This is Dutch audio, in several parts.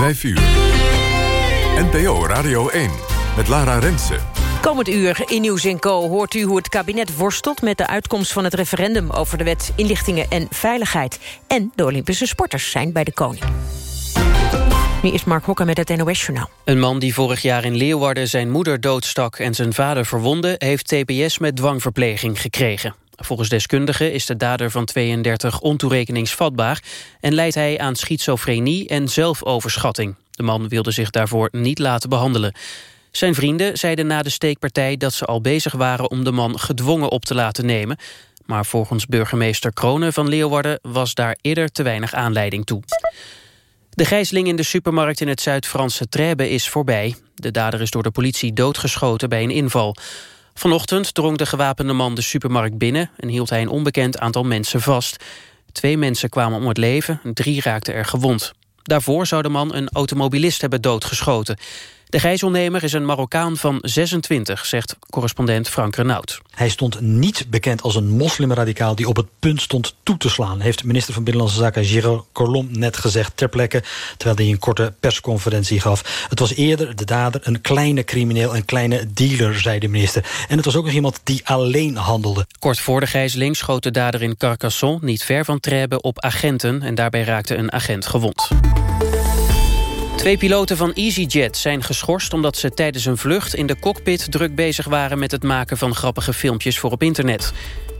5 uur. NPO Radio 1 met Lara Rensen. Komend uur in Nieuws Co hoort u hoe het kabinet worstelt... met de uitkomst van het referendum over de wet inlichtingen en veiligheid. En de Olympische sporters zijn bij de koning. Nu is Mark Hokker met het NOS-journaal. Een man die vorig jaar in Leeuwarden zijn moeder doodstak... en zijn vader verwonde, heeft TBS met dwangverpleging gekregen. Volgens deskundigen is de dader van 32 ontoerekeningsvatbaar... en leidt hij aan schizofrenie en zelfoverschatting. De man wilde zich daarvoor niet laten behandelen. Zijn vrienden zeiden na de steekpartij dat ze al bezig waren... om de man gedwongen op te laten nemen. Maar volgens burgemeester Kronen van Leeuwarden... was daar eerder te weinig aanleiding toe. De gijzeling in de supermarkt in het Zuid-Franse Trèbes is voorbij. De dader is door de politie doodgeschoten bij een inval. Vanochtend drong de gewapende man de supermarkt binnen... en hield hij een onbekend aantal mensen vast. Twee mensen kwamen om het leven, drie raakten er gewond. Daarvoor zou de man een automobilist hebben doodgeschoten. De gijzelnemer is een Marokkaan van 26, zegt correspondent Frank Renaud. Hij stond niet bekend als een moslimradicaal die op het punt stond toe te slaan... heeft minister van Binnenlandse Zaken Gérard Collomb net gezegd ter plekke... terwijl hij een korte persconferentie gaf. Het was eerder de dader een kleine crimineel, een kleine dealer, zei de minister. En het was ook nog iemand die alleen handelde. Kort voor de gijzeling schoot de dader in Carcassonne, niet ver van Trèbes, op agenten... en daarbij raakte een agent gewond. Twee piloten van EasyJet zijn geschorst omdat ze tijdens een vlucht in de cockpit druk bezig waren met het maken van grappige filmpjes voor op internet.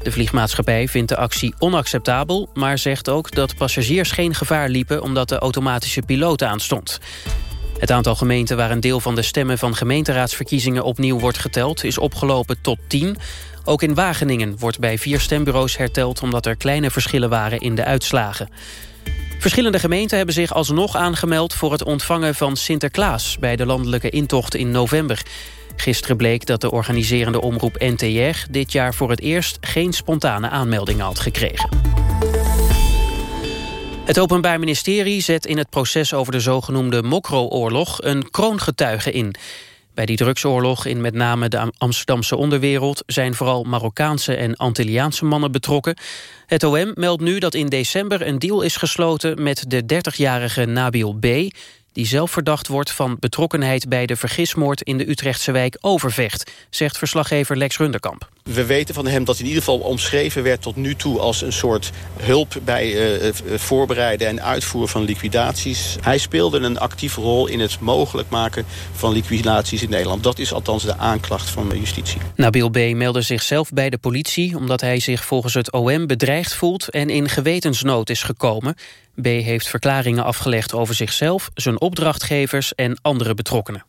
De vliegmaatschappij vindt de actie onacceptabel, maar zegt ook dat passagiers geen gevaar liepen omdat de automatische piloot aanstond. Het aantal gemeenten waar een deel van de stemmen van gemeenteraadsverkiezingen opnieuw wordt geteld is opgelopen tot 10. Ook in Wageningen wordt bij vier stembureaus herteld omdat er kleine verschillen waren in de uitslagen. Verschillende gemeenten hebben zich alsnog aangemeld... voor het ontvangen van Sinterklaas bij de landelijke intocht in november. Gisteren bleek dat de organiserende omroep NTR... dit jaar voor het eerst geen spontane aanmeldingen had gekregen. Het Openbaar Ministerie zet in het proces over de zogenoemde Mokro-oorlog... een kroongetuige in... Bij die drugsoorlog in met name de Amsterdamse onderwereld... zijn vooral Marokkaanse en Antilliaanse mannen betrokken. Het OM meldt nu dat in december een deal is gesloten... met de 30-jarige Nabil B die zelf verdacht wordt van betrokkenheid bij de vergismoord in de Utrechtse wijk Overvecht, zegt verslaggever Lex Runderkamp. We weten van hem dat hij in ieder geval omschreven werd tot nu toe als een soort hulp bij uh, voorbereiden en uitvoeren van liquidaties. Hij speelde een actieve rol in het mogelijk maken van liquidaties in Nederland. Dat is althans de aanklacht van de justitie. Nabil B. meldde zichzelf bij de politie omdat hij zich volgens het OM bedreigd voelt en in gewetensnood is gekomen. B. heeft verklaringen afgelegd over zichzelf, zijn opdrachtgevers en andere betrokkenen.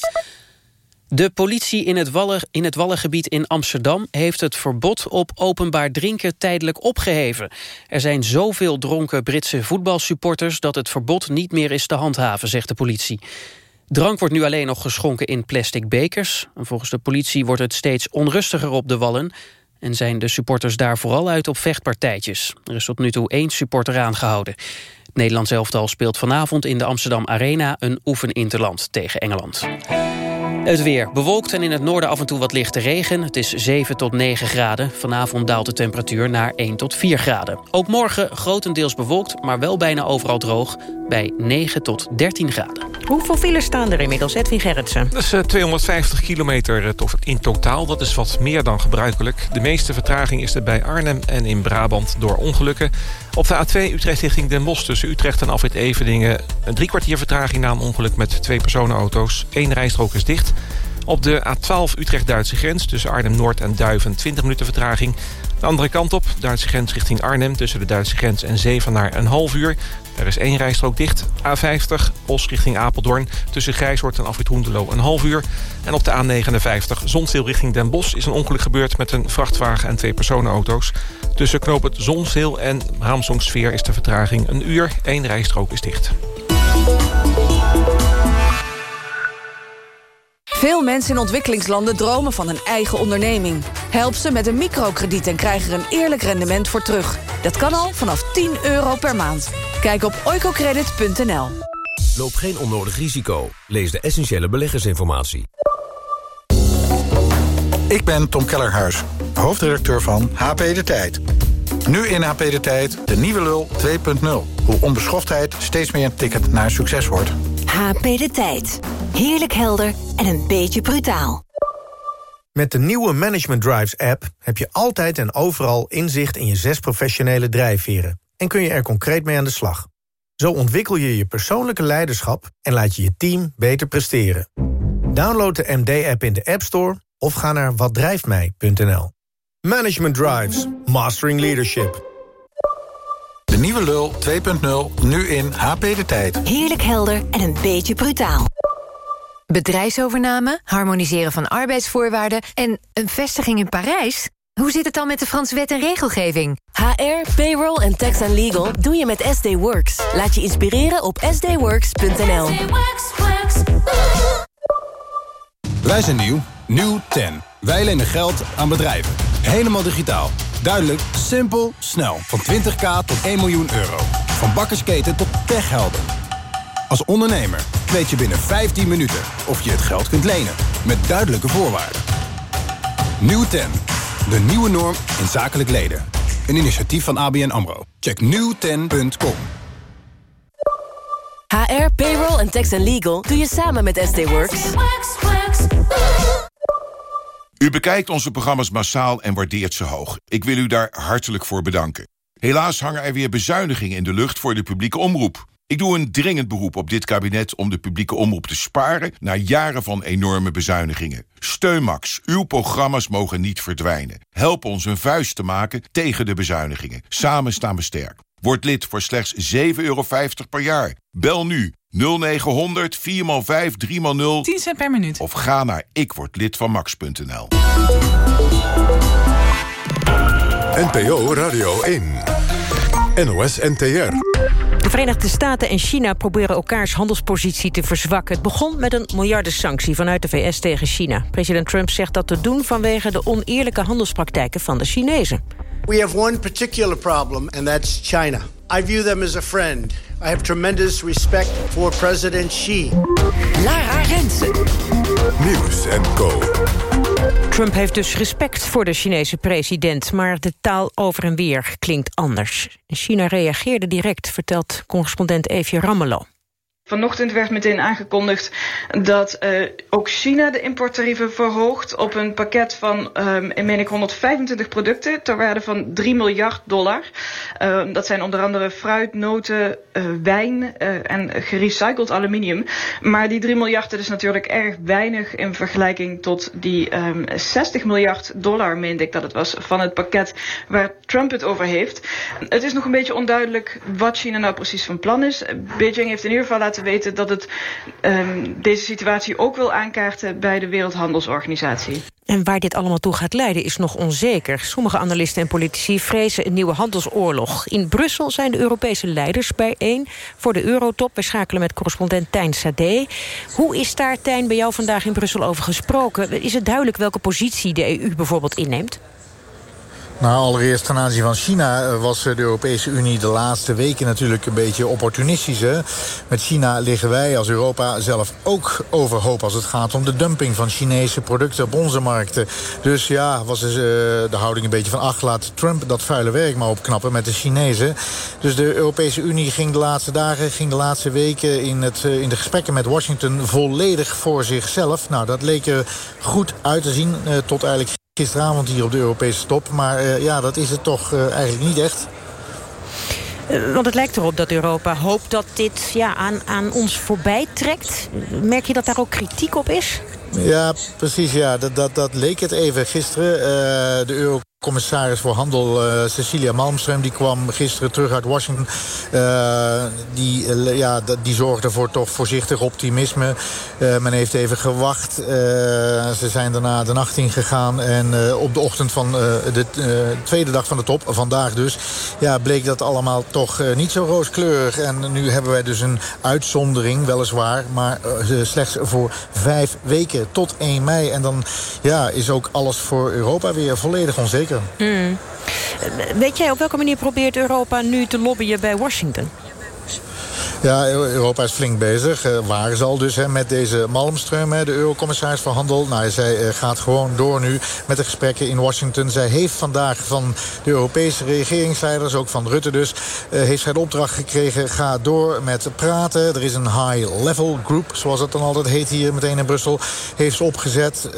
De politie in het, Wallen, in het Wallengebied in Amsterdam heeft het verbod op openbaar drinken tijdelijk opgeheven. Er zijn zoveel dronken Britse voetbalsupporters dat het verbod niet meer is te handhaven, zegt de politie. Drank wordt nu alleen nog geschonken in plastic bekers. volgens de politie wordt het steeds onrustiger op de Wallen en zijn de supporters daar vooral uit op vechtpartijtjes. Er is tot nu toe één supporter aangehouden. Het Nederlands elftal speelt vanavond in de Amsterdam Arena... een oefeninterland tegen Engeland. Het weer bewolkt en in het noorden af en toe wat lichte regen. Het is 7 tot 9 graden. Vanavond daalt de temperatuur naar 1 tot 4 graden. Ook morgen grotendeels bewolkt, maar wel bijna overal droog... bij 9 tot 13 graden. Hoeveel files staan er inmiddels, Edwin Gerritsen? Dat is 250 eh, kilometer eh, in totaal. Dat is wat meer dan gebruikelijk. De meeste vertraging is er bij Arnhem en in Brabant door ongelukken. Op de A2 Utrecht richting Den Bosch tussen Utrecht en Afrit Eveningen... een drie kwartier vertraging na een ongeluk met twee personenauto's. Eén rijstrook is dicht. Op de A12 Utrecht-Duitse grens tussen Arnhem-Noord en Duiven 20 minuten vertraging. De andere kant op, Duitse grens richting Arnhem... tussen de Duitse grens en Zevenaar een half uur. Er is één rijstrook dicht. A50 Os richting Apeldoorn tussen Grijshoort en Afrit Hoendelo een half uur. En op de A59 Zonzeel richting Den Bosch is een ongeluk gebeurd... met een vrachtwagen en twee personenauto's. Tussen knoop het en Haamsongsfeer is de vertraging een uur. Eén rijstrook is dicht. Veel mensen in ontwikkelingslanden dromen van een eigen onderneming. Help ze met een microkrediet en krijg er een eerlijk rendement voor terug. Dat kan al vanaf 10 euro per maand. Kijk op oicocredit.nl. Loop geen onnodig risico. Lees de essentiële beleggersinformatie. Ik ben Tom Kellerhuis, hoofdredacteur van HP De Tijd. Nu in HP De Tijd de nieuwe lul 2.0. Hoe onbeschoftheid steeds meer een ticket naar succes wordt. HP De Tijd. Heerlijk helder en een beetje brutaal. Met de nieuwe Management Drives app heb je altijd en overal inzicht in je zes professionele drijfveren. En kun je er concreet mee aan de slag. Zo ontwikkel je je persoonlijke leiderschap en laat je je team beter presteren. Download de MD-app in de App Store of ga naar watdrijftmij.nl. Management Drives. Mastering Leadership. De nieuwe Lul 2.0, nu in HP De Tijd. Heerlijk helder en een beetje brutaal. Bedrijfsovername, harmoniseren van arbeidsvoorwaarden... en een vestiging in Parijs? Hoe zit het dan met de Franse wet en regelgeving? HR, payroll en tax and legal doe je met SD Works. Laat je inspireren op sdworks.nl. Wij zijn nieuw. Nieuw 10. Wij lenen geld aan bedrijven. Helemaal digitaal. Duidelijk, simpel, snel. Van 20k tot 1 miljoen euro. Van bakkersketen tot techhelden. Als ondernemer weet je binnen 15 minuten of je het geld kunt lenen. Met duidelijke voorwaarden. Nieuw 10. De nieuwe norm in zakelijk leden. Een initiatief van ABN AMRO. Check nieuw10.com. HR, payroll en tax and legal doe je samen met SD Works. U bekijkt onze programma's massaal en waardeert ze hoog. Ik wil u daar hartelijk voor bedanken. Helaas hangen er weer bezuinigingen in de lucht voor de publieke omroep. Ik doe een dringend beroep op dit kabinet om de publieke omroep te sparen... na jaren van enorme bezuinigingen. Steun Max, uw programma's mogen niet verdwijnen. Help ons een vuist te maken tegen de bezuinigingen. Samen staan we sterk. Word lid voor slechts 7,50 euro per jaar. Bel nu 0900 4x5 3x0 10 cent per minuut. Of ga naar ikwordlidvanmax.nl NPO Radio 1. NOS NTR. De Verenigde Staten en China proberen elkaars handelspositie te verzwakken. Het begon met een miljardensanctie vanuit de VS tegen China. President Trump zegt dat te doen vanwege de oneerlijke handelspraktijken van de Chinezen. We have one particular problem, and that's China. I view them as a friend. I have tremendous respect for President Xi. Lara Rensen. Nieuws en Co. Trump heeft dus respect voor de Chinese president... maar de taal over en weer klinkt anders. China reageerde direct, vertelt correspondent Evie Rammelo. Vanochtend werd meteen aangekondigd dat ook China de importtarieven verhoogt op een pakket van, um, ik, 125 producten ter waarde van 3 miljard dollar. Uh, dat zijn onder andere fruit, noten, uh, wijn en gerecycled aluminium. Maar die 3 miljard dat is natuurlijk erg weinig in vergelijking tot die um, 60 miljard dollar, meende ik dat het was, van het pakket waar Trump het over heeft. Het is nog een beetje onduidelijk wat China nou precies van plan is. Beijing heeft in ieder geval laten weten dat het um, deze situatie ook wil aankaarten bij de Wereldhandelsorganisatie. En waar dit allemaal toe gaat leiden is nog onzeker. Sommige analisten en politici vrezen een nieuwe handelsoorlog. In Brussel zijn de Europese leiders bijeen voor de eurotop. We schakelen met correspondent Tijn Sade. Hoe is daar, Tijn, bij jou vandaag in Brussel over gesproken? Is het duidelijk welke positie de EU bijvoorbeeld inneemt? Nou, allereerst ten aanzien van China eh, was de Europese Unie de laatste weken natuurlijk een beetje opportunistisch. Hè? Met China liggen wij als Europa zelf ook overhoop als het gaat om de dumping van Chinese producten op onze markten. Dus ja, was dus, uh, de houding een beetje van ach, laat Trump dat vuile werk maar opknappen met de Chinezen. Dus de Europese Unie ging de laatste dagen, ging de laatste weken in, het, in de gesprekken met Washington volledig voor zichzelf. Nou, dat leek er goed uit te zien tot eigenlijk gisteravond hier op de Europese top. Maar uh, ja, dat is het toch uh, eigenlijk niet echt. Uh, want het lijkt erop dat Europa hoopt dat dit ja, aan, aan ons voorbij trekt. Merk je dat daar ook kritiek op is? Ja, precies. Ja. Dat, dat, dat leek het even gisteren. de Euro Commissaris voor Handel uh, Cecilia Malmström die kwam gisteren terug uit Washington. Uh, die, uh, ja, die zorgde voor toch voorzichtig optimisme. men heeft even gewacht. ze zijn daarna de nacht ingegaan. En op de ochtend van de tweede dag van de top, vandaag dus... Ja, bleek dat allemaal toch niet zo rooskleurig. En nu hebben wij dus een uitzondering, weliswaar... maar slechts voor vijf weken tot 1 mei. En dan ja, is ook alles voor Europa weer volledig onzeker. Hmm. Weet jij op welke manier probeert Europa nu te lobbyen bij Washington? Ja, Europa is flink bezig. Uh, waren ze al dus hè, met deze Malmström, de eurocommissaris van Handel. Nou, zij uh, gaat gewoon door nu met de gesprekken in Washington. Zij heeft vandaag van de Europese regeringsleiders, ook van Rutte dus... Uh, heeft zij de opdracht gekregen, ga door met praten. Er is een high-level group, zoals het dan altijd heet hier meteen in Brussel... heeft ze opgezet.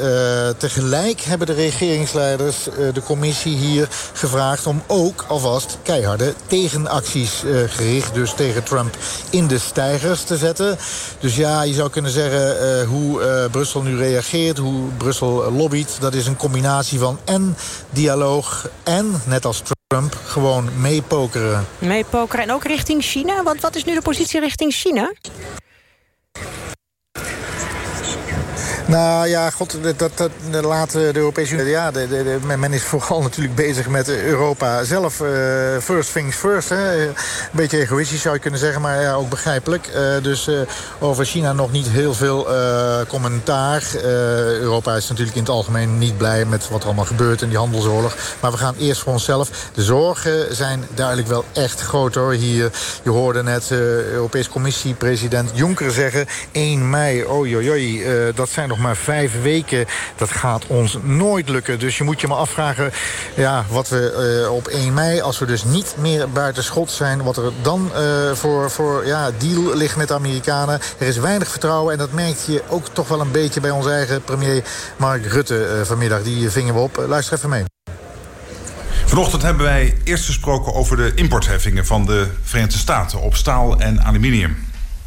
tegelijk hebben de regeringsleiders de commissie hier gevraagd... om ook alvast keiharde tegenacties gericht, dus tegen Trump in de stijgers te zetten. Dus ja, je zou kunnen zeggen uh, hoe uh, Brussel nu reageert, hoe Brussel lobbyt. Dat is een combinatie van en dialoog en, net als Trump, gewoon meepokeren. Meepokeren en ook richting China? Want wat is nu de positie richting China? Nou ja, god, dat, dat, laat de Europese Unie... Ja, de, men is vooral natuurlijk bezig met Europa zelf. Uh, first things first. Hè. Een beetje egoïstisch zou je kunnen zeggen, maar ja, ook begrijpelijk. Uh, dus uh, over China nog niet heel veel commentaar. Europa is natuurlijk in het algemeen niet blij met wat er allemaal gebeurt in die handelsoorlog. Maar we gaan eerst voor onszelf. De zorgen zijn duidelijk wel echt groot hoor. Hier, je hoorde net Europese Commissie-president Juncker zeggen... 1 mei, oi, dat zijn nog maar vijf weken. Dat gaat ons nooit lukken. Dus je moet je maar afvragen ja, wat we uh, op 1 mei... als we dus niet meer buiten schot zijn... wat er dan uh, voor, voor ja, deal ligt met de Amerikanen. Er is weinig vertrouwen en dat merkt je ook toch wel een beetje... bij onze eigen premier Mark Rutte uh, vanmiddag. Die vingen we op. luister even mee. Vanochtend hebben wij eerst gesproken over de importheffingen van de Verenigde Staten op staal en aluminium.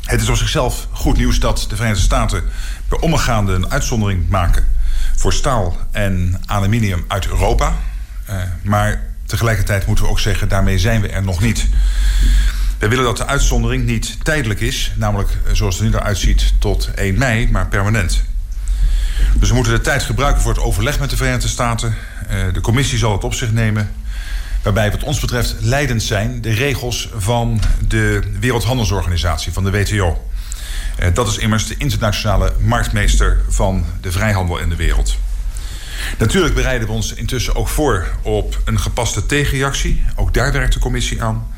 Het is op zichzelf goed nieuws dat de Verenigde Staten bij omgaande een uitzondering maken voor staal en aluminium uit Europa. Uh, maar tegelijkertijd moeten we ook zeggen, daarmee zijn we er nog niet. We willen dat de uitzondering niet tijdelijk is, namelijk eh, zoals het nu eruit ziet tot 1 mei, maar permanent. Dus we moeten de tijd gebruiken voor het overleg met de Verenigde Staten. Uh, de commissie zal het op zich nemen. Waarbij wat ons betreft leidend zijn de regels van de Wereldhandelsorganisatie, van de WTO. Eh, dat is immers de internationale marktmeester van de vrijhandel in de wereld. Natuurlijk bereiden we ons intussen ook voor op een gepaste tegenreactie. Ook daar werkt de commissie aan.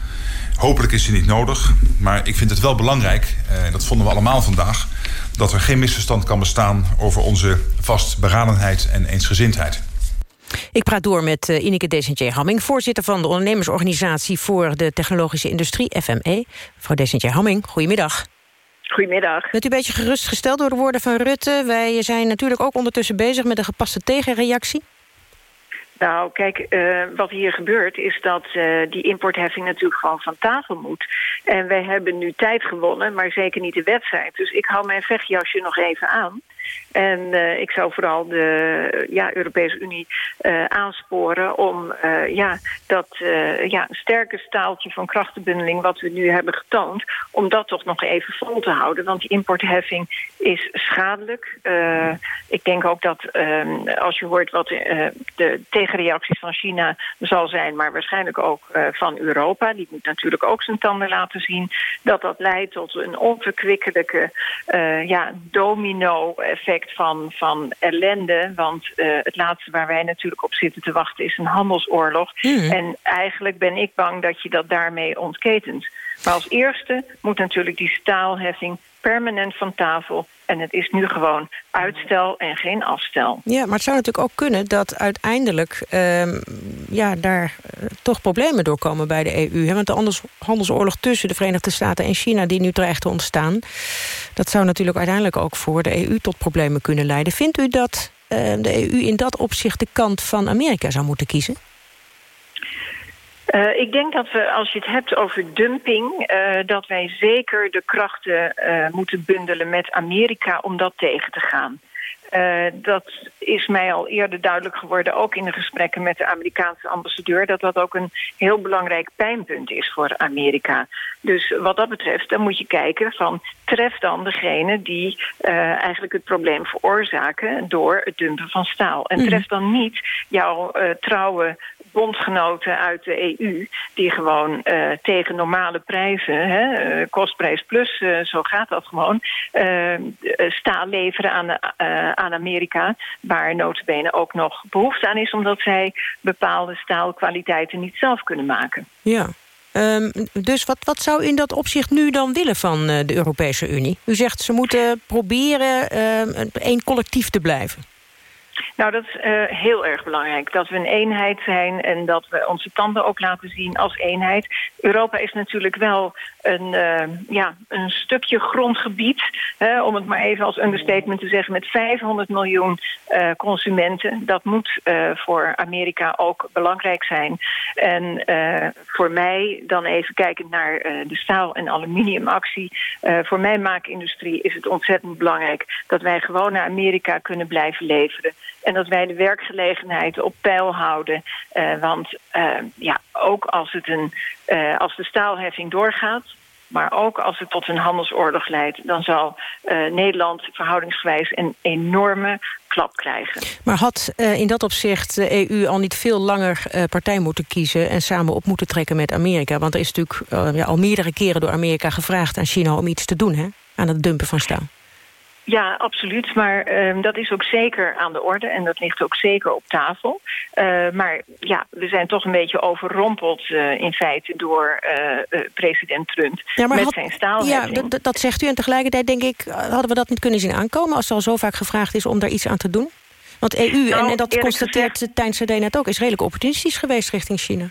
Hopelijk is die niet nodig, maar ik vind het wel belangrijk, en eh, dat vonden we allemaal vandaag, dat er geen misverstand kan bestaan over onze vastberadenheid en eensgezindheid. Ik praat door met uh, Ineke Desentje Hamming... voorzitter van de ondernemersorganisatie voor de technologische industrie, FME. Mevrouw Desentje Hamming, goedemiddag. Goedemiddag. Bent u een beetje gerustgesteld door de woorden van Rutte? Wij zijn natuurlijk ook ondertussen bezig met een gepaste tegenreactie. Nou, kijk, uh, wat hier gebeurt is dat uh, die importheffing natuurlijk gewoon van tafel moet. En wij hebben nu tijd gewonnen, maar zeker niet de wedstrijd. Dus ik hou mijn vechtjasje nog even aan. En uh, ik zou vooral de ja, Europese Unie uh, aansporen om uh, ja, dat ja, sterke staaltje van krachtenbundeling wat we nu hebben getoond, om dat toch nog even vol te houden. Want die importheffing is schadelijk. ik denk ook dat als je hoort wat de tegenreacties van China zal zijn, maar waarschijnlijk ook van Europa, die moet natuurlijk ook zijn tanden laten zien, dat dat leidt tot een onverkwikkelijke ja, domino van, van ellende. Want uh, het laatste waar wij natuurlijk op zitten te wachten is een handelsoorlog. Mm. En eigenlijk ben ik bang dat je dat daarmee ontketent. Maar als eerste moet natuurlijk die staalheffing permanent van tafel. En het is nu gewoon uitstel en geen afstel. Ja, maar het zou natuurlijk ook kunnen dat uiteindelijk... Uh, ja, daar uh, toch problemen doorkomen bij de EU. Hè? Want de handelsoorlog tussen de Verenigde Staten en China... die nu dreigt te ontstaan... dat zou natuurlijk uiteindelijk ook voor de EU tot problemen kunnen leiden. Vindt u dat uh, de EU in dat opzicht de kant van Amerika zou moeten kiezen? Uh, ik denk dat we, als je het hebt over dumping... Uh, dat wij zeker de krachten uh, moeten bundelen met Amerika om dat tegen te gaan. Dat is mij al eerder duidelijk geworden, ook in de gesprekken met de Amerikaanse ambassadeur, dat dat ook een heel belangrijk pijnpunt is voor Amerika. Dus wat dat betreft, dan moet je kijken van tref dan degene die eigenlijk het probleem veroorzaken door het dumpen van staal. En tref dan niet jouw trouwe bondgenoten uit de EU... die gewoon uh, tegen normale prijzen, hè, uh, kostprijs plus, uh, zo gaat dat gewoon... staal leveren aan, aan Amerika... waar notabene ook nog behoefte aan is... omdat zij bepaalde staalkwaliteiten niet zelf kunnen maken. Ja, Ehm, dus wat, wat zou in dat opzicht nu dan willen van de Europese Unie? U zegt ze moeten proberen uh, één collectief te blijven. Nou, dat is uh, heel erg belangrijk. Dat we een eenheid zijn en dat we onze tanden ook laten zien als eenheid. Europa is natuurlijk wel een, uh, ja, een stukje grondgebied, hè, om het maar even als understatement te zeggen, met 500 miljoen uh, consumenten. Dat moet voor Amerika ook belangrijk zijn. En voor mij, dan even kijkend naar de staal- en aluminiumactie, voor mijn maakindustrie is het ontzettend belangrijk dat wij gewoon naar Amerika kunnen blijven leveren. En dat wij de werkgelegenheid op peil houden. Uh, want uh, ja, ook als, het een, uh, als de staalheffing doorgaat... maar ook als het tot een handelsoorlog leidt... dan zal Nederland verhoudingsgewijs een enorme klap krijgen. Maar had in dat opzicht de EU al niet veel langer partij moeten kiezen... en samen op moeten trekken met Amerika? Want er is natuurlijk ja, al meerdere keren door Amerika gevraagd aan China... om iets te doen hè, aan het dumpen van staal. Ja, absoluut. Maar uh, dat is ook zeker aan de orde en dat ligt ook zeker op tafel. Uh, maar ja, we zijn toch een beetje overrompeld uh, in feite door president Trump ja, met had, zijn staalheffing. Ja, dat zegt u. En tegelijkertijd denk ik, hadden we dat niet kunnen zien aankomen... als er al zo vaak gevraagd is om daar iets aan te doen? Want EU, nou, en, dat constateert gezegd, Tijn CD net ook... is redelijk opportunistisch geweest richting China.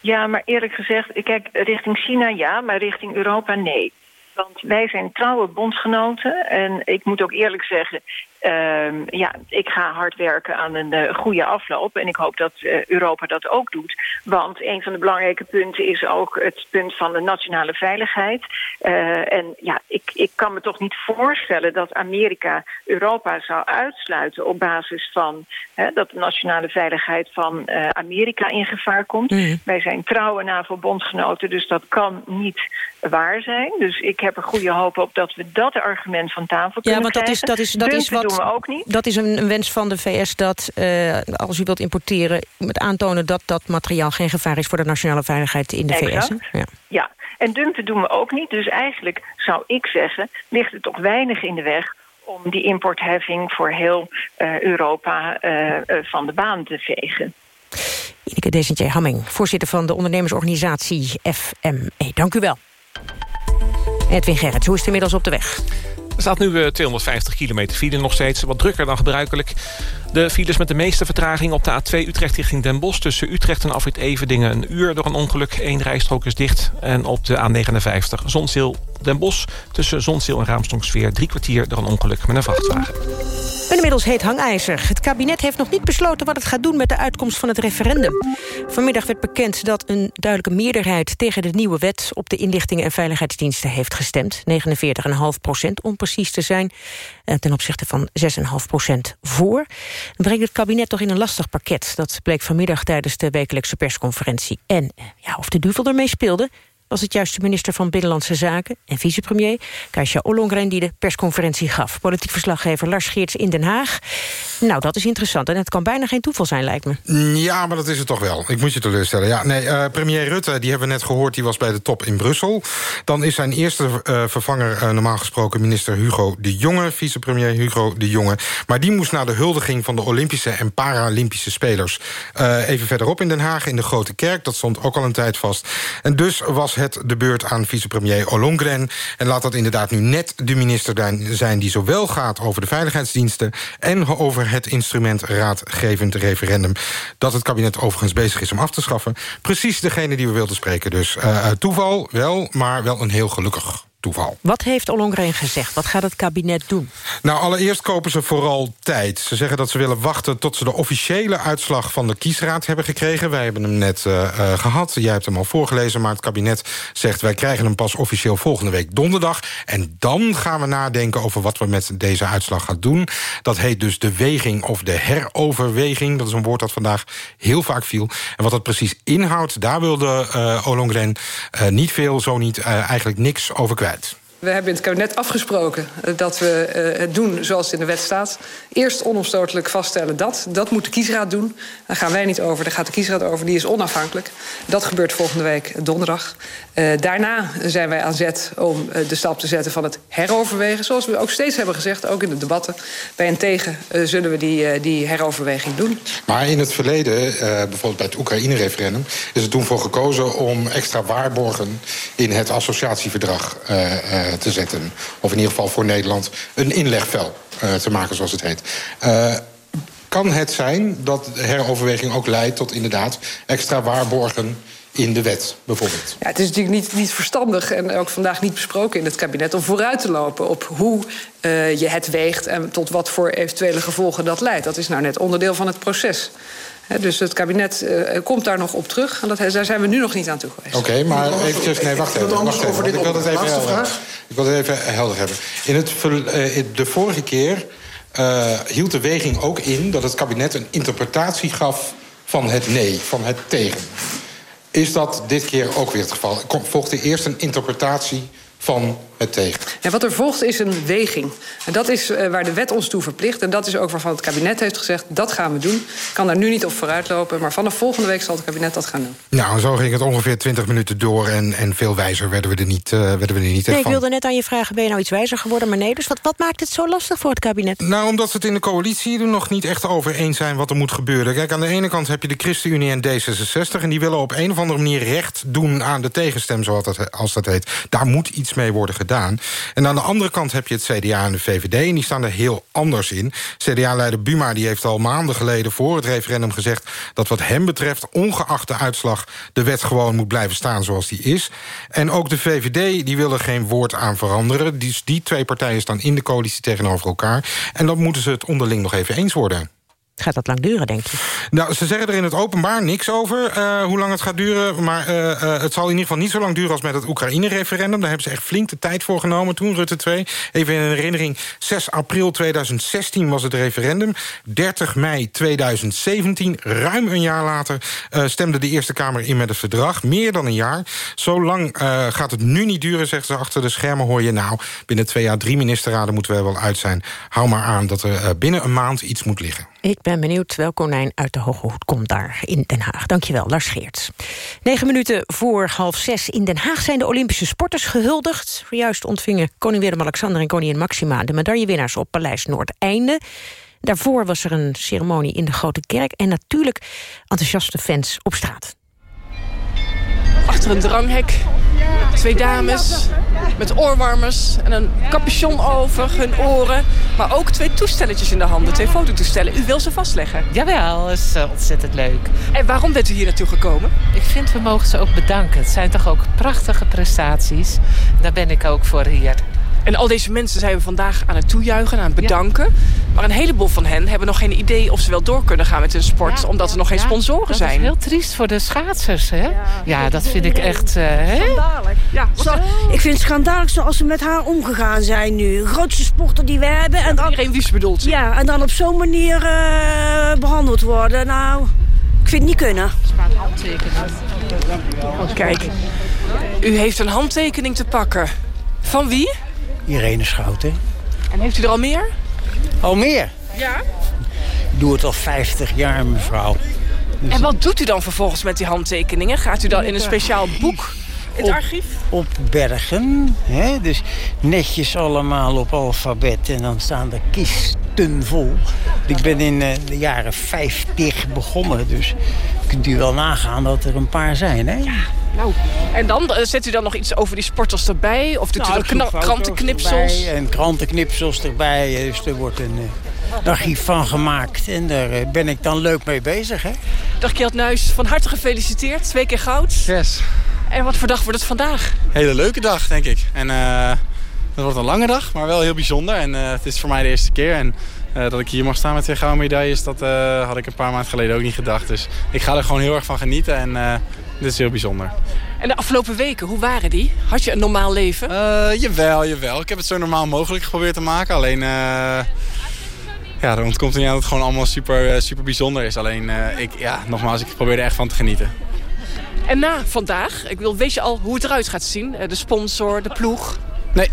Ja, maar eerlijk gezegd, kijk, richting China ja, maar richting Europa nee. Want wij zijn trouwe bondgenoten. En ik moet ook eerlijk zeggen, uh, ja, ik ga hard werken aan een uh, goede afloop. En ik hoop dat uh, Europa dat ook doet. Want een van de belangrijke punten is ook het punt van de nationale veiligheid. Uh, en ja, ik, ik kan me toch niet voorstellen dat Amerika Europa zou uitsluiten op basis van hè, dat de nationale veiligheid van Amerika in gevaar komt. Mm. Wij zijn trouwe NAVO-bondgenoten, dus dat kan niet waar zijn. Dus ik heb er goede hoop op dat we dat argument van tafel kunnen ja, want dat Is, dat is, dat is wat doen we ook niet. Dat is een, een wens van de VS dat uh, als u wilt importeren... met aantonen dat dat materiaal geen gevaar is... voor de nationale veiligheid in de exact. VS. Ja. ja, en dumpen doen we ook niet. Dus eigenlijk zou ik zeggen, ligt er toch weinig in de weg om die importheffing voor heel uh, Europa uh, van de baan te vegen. Ineke Desentje Hamming, voorzitter van de ondernemersorganisatie FME. Dank u wel. Edwin Gerrits, hoe is het inmiddels op de weg? Er staat nu 250 eh, kilometer file nog steeds. Wat drukker dan gebruikelijk. De files met de meeste vertraging op de A2 Utrecht richting Den Bosch... tussen Utrecht en Afrit Everdingen een uur door een ongeluk. Eén rijstrook is dicht. En op de A59 Zonzeel Den Bosch tussen Zonzeel en Raamstonksveer... drie kwartier door een ongeluk met een vrachtwagen. inmiddels heet hangijzer. Het kabinet heeft nog niet besloten wat het gaat doen met de uitkomst van het referendum. Vanmiddag werd bekend dat een duidelijke meerderheid tegen de nieuwe wet op de inlichtingen en veiligheidsdiensten heeft gestemd. 49,5 procent om precies te zijn. Ten opzichte van 6,5 procent voor. Dan brengt het kabinet toch in een lastig pakket. Dat bleek vanmiddag tijdens de wekelijkse persconferentie. En eh, ja, of de duvel ermee speelde, was het juist de minister van Binnenlandse Zaken en vicepremier Kajsa Ollongren die de persconferentie gaf. Politiek verslaggever Lars Geerts in Den Haag. Nou, dat is interessant en het kan bijna geen toeval zijn, lijkt me. Ja, maar dat is het toch wel. Ik moet je teleurstellen. Ja, nee, uh, premier Rutte, die hebben we net gehoord, die was bij de top in Brussel. Dan is zijn eerste uh, vervanger uh, normaal gesproken minister Hugo de Jonge, vicepremier Hugo de Jonge. Maar die moest naar de huldiging van de Olympische en Paralympische spelers. even verderop in Den Haag, in de Grote Kerk. Dat stond ook al een tijd vast. En dus was het de beurt aan vicepremier Ollongren. En laat dat inderdaad nu net de minister zijn die zowel gaat over de veiligheidsdiensten... en over het instrument raadgevend referendum... dat het kabinet overigens bezig is om af te schaffen. Precies degene die we wilden spreken. Dus uh, toeval wel, maar wel een heel gelukkig toeval. Wat heeft Ollongren gezegd? Wat gaat het kabinet doen? Nou, allereerst kopen ze vooral tijd. Ze zeggen dat ze willen wachten tot ze de officiële uitslag van de kiesraad hebben gekregen. Wij hebben hem net uh, uh, gehad. Jij hebt hem al voorgelezen, maar het kabinet zegt... wij krijgen hem pas officieel volgende week donderdag. En dan gaan we nadenken over wat we met deze uitslag gaan doen. Dat heet dus de weging of de heroverweging. Dat is een woord dat vandaag heel vaak viel. En wat dat precies inhoudt, daar wilde uh, Ollongren niet veel, zo niet eigenlijk niks over kwijt. that. We hebben in het kabinet afgesproken dat we uh, het doen zoals het in de wet staat. Eerst onomstotelijk vaststellen dat. Dat moet de kiesraad doen. Daar gaan wij niet over, daar gaat de kiesraad over. Die is onafhankelijk. Dat gebeurt volgende week donderdag. Uh, daarna zijn wij aan zet om de stap te zetten van het heroverwegen. Zoals we ook steeds hebben gezegd, ook in de debatten. Bij en tegen zullen we die, die heroverweging doen. Maar in het verleden, bijvoorbeeld bij het Oekraïne-referendum... is er toen voor gekozen om extra waarborgen in het associatieverdrag te zetten. Of in ieder geval voor Nederland een inlegvel uh, te maken, zoals het heet. Uh, kan het zijn dat heroverweging ook leidt tot inderdaad extra waarborgen in de wet, bijvoorbeeld. Ja, het is natuurlijk niet, niet verstandig en ook vandaag niet besproken in het kabinet... om vooruit te lopen op hoe uh, je het weegt... en tot wat voor eventuele gevolgen dat leidt. Dat is nou net onderdeel van het proces. Dus het kabinet uh, komt daar nog op terug. En dat, daar zijn we nu nog niet aan toe geweest. Oké, okay, maar eventjes... Nee, wacht even. Wacht even ik wil het even helder, ik wil het even helder hebben. In het, uh, de vorige keer uh, hield de weging ook in... dat het kabinet een interpretatie gaf van het nee, van het tegen. Is dat dit keer ook weer het geval? Volgde eerst een interpretatie van het tegen. Ja, wat er volgt is een weging. En dat is uh, waar de wet ons toe verplicht. En dat is ook waarvan het kabinet heeft gezegd... dat gaan we doen. Ik kan daar nu niet op vooruitlopen. Maar vanaf volgende week zal het kabinet dat gaan doen. Nou, zo ging het ongeveer 20 minuten door. En, en veel wijzer werden we er niet, uh, werden we er niet nee, van. Ik wilde net aan je vragen, ben je nou iets wijzer geworden? Maar nee, dus wat, wat maakt het zo lastig voor het kabinet? Nou, omdat ze het in de coalitie er nog niet echt over eens zijn... wat er moet gebeuren. Kijk, aan de ene kant heb je de ChristenUnie en D66... en die willen op een of andere manier recht doen aan de tegenstem... zoals dat, als dat heet. Daar moet iets mee worden gedaan. En aan de andere kant heb je het CDA en de VVD... en die staan er heel anders in. CDA-leider Buma die heeft al maanden geleden voor het referendum gezegd... dat wat hem betreft, ongeacht de uitslag... de wet gewoon moet blijven staan zoals die is. En ook de VVD die wil er geen woord aan veranderen. Dus die twee partijen staan in de coalitie tegenover elkaar. En dan moeten ze het onderling nog even eens worden. Gaat dat lang duren, denk je? Nou, ze zeggen er in het openbaar niks over uh, hoe lang het gaat duren. Maar uh, uh, het zal in ieder geval niet zo lang duren als met het Oekraïne-referendum. Daar hebben ze echt flink de tijd voor genomen toen, Rutte 2. Even in herinnering, 6 april 2016 was het referendum. 30 mei 2017, ruim een jaar later... stemde de Eerste Kamer in met het verdrag. Meer dan een jaar. Zo lang gaat het nu niet duren, zeggen ze achter de schermen. Hoor je nou, binnen twee jaar drie ministerraden moeten we wel uit zijn. Hou maar aan dat er binnen een maand iets moet liggen. Ik ben benieuwd welk konijn uit de Hoge Hoed komt daar in Den Haag. Dankjewel, Lars Geerts. Negen minuten voor half zes in Den Haag zijn de Olympische sporters gehuldigd. Juist ontvingen koning Willem-Alexander en koningin Maxima... de medaillewinnaars op Paleis Noordeinde. Daarvoor was er een ceremonie in de Grote Kerk... en natuurlijk enthousiaste fans op straat. Achter een dranghek, twee dames met oorwarmers en een capuchon over hun oren. Maar ook twee toestelletjes in de handen, twee fototoestellen. U wil ze vastleggen? Jawel, dat is uh, ontzettend leuk. En waarom bent u hier naartoe gekomen? Ik vind, we mogen ze ook bedanken. Het zijn toch ook prachtige prestaties. Daar ben ik ook voor hier. En al deze mensen zijn we vandaag aan het toejuichen, aan het bedanken. Ja. Maar een heleboel van hen hebben nog geen idee of ze wel door kunnen gaan met hun sport. Ja, omdat er nog geen sponsoren dat zijn. Dat is heel triest voor de schaatsers, hè? Ja, dat vind ik echt... Uh, schandalig. Ja, Zo, ik vind het schandalig zoals ze met haar omgegaan zijn nu. De grootste sporter die we hebben. En dan, iedereen wie ze bedoelt. Ja, en dan op zo'n manier uh, behandeld worden. Nou, ik vind het niet kunnen. Oh, kijk, u heeft een handtekening te pakken. Van wie? Irene Schouten. En heeft u er al meer? Al meer? Ja. Ik doe het al 50 jaar, mevrouw. Dus en wat doet u dan vervolgens met die handtekeningen? Gaat u dan in een speciaal boek in het op, archief? Op bergen. Hè? Dus netjes allemaal op alfabet. En dan staan er kisten vol. Ik ben in uh, de jaren 50 begonnen. Dus kunt u wel nagaan dat er een paar zijn, hè? Ja. Nou, en dan uh, zet u dan nog iets over die sporters erbij? Of doet nou, u er krantenknipsels? Erbij en krantenknipsels erbij. Dus er wordt een uh, archief van gemaakt. En daar uh, ben ik dan leuk mee bezig, hè? Dag Kjeld Nuis, van harte gefeliciteerd. Twee keer goud. Yes. En wat voor dag wordt het vandaag? Hele leuke dag, denk ik. En het wordt een lange dag, maar wel heel bijzonder. En het is voor mij de eerste keer. En uh, dat ik hier mag staan met twee gouden medailles, dat uh, had ik een paar maanden geleden ook niet gedacht. Dus ik ga er gewoon heel erg van genieten en uh, dit is heel bijzonder. En de afgelopen weken, hoe waren die? Had je een normaal leven? jawel, jawel. Ik heb het zo normaal mogelijk geprobeerd te maken. Alleen, ja, er ontkomt niet aan dat het gewoon allemaal super, super bijzonder is. Alleen, ik, ja, nogmaals, ik probeer er echt van te genieten. En na vandaag, ik wil, weet je al hoe het eruit gaat zien? De sponsor, de ploeg? Nee,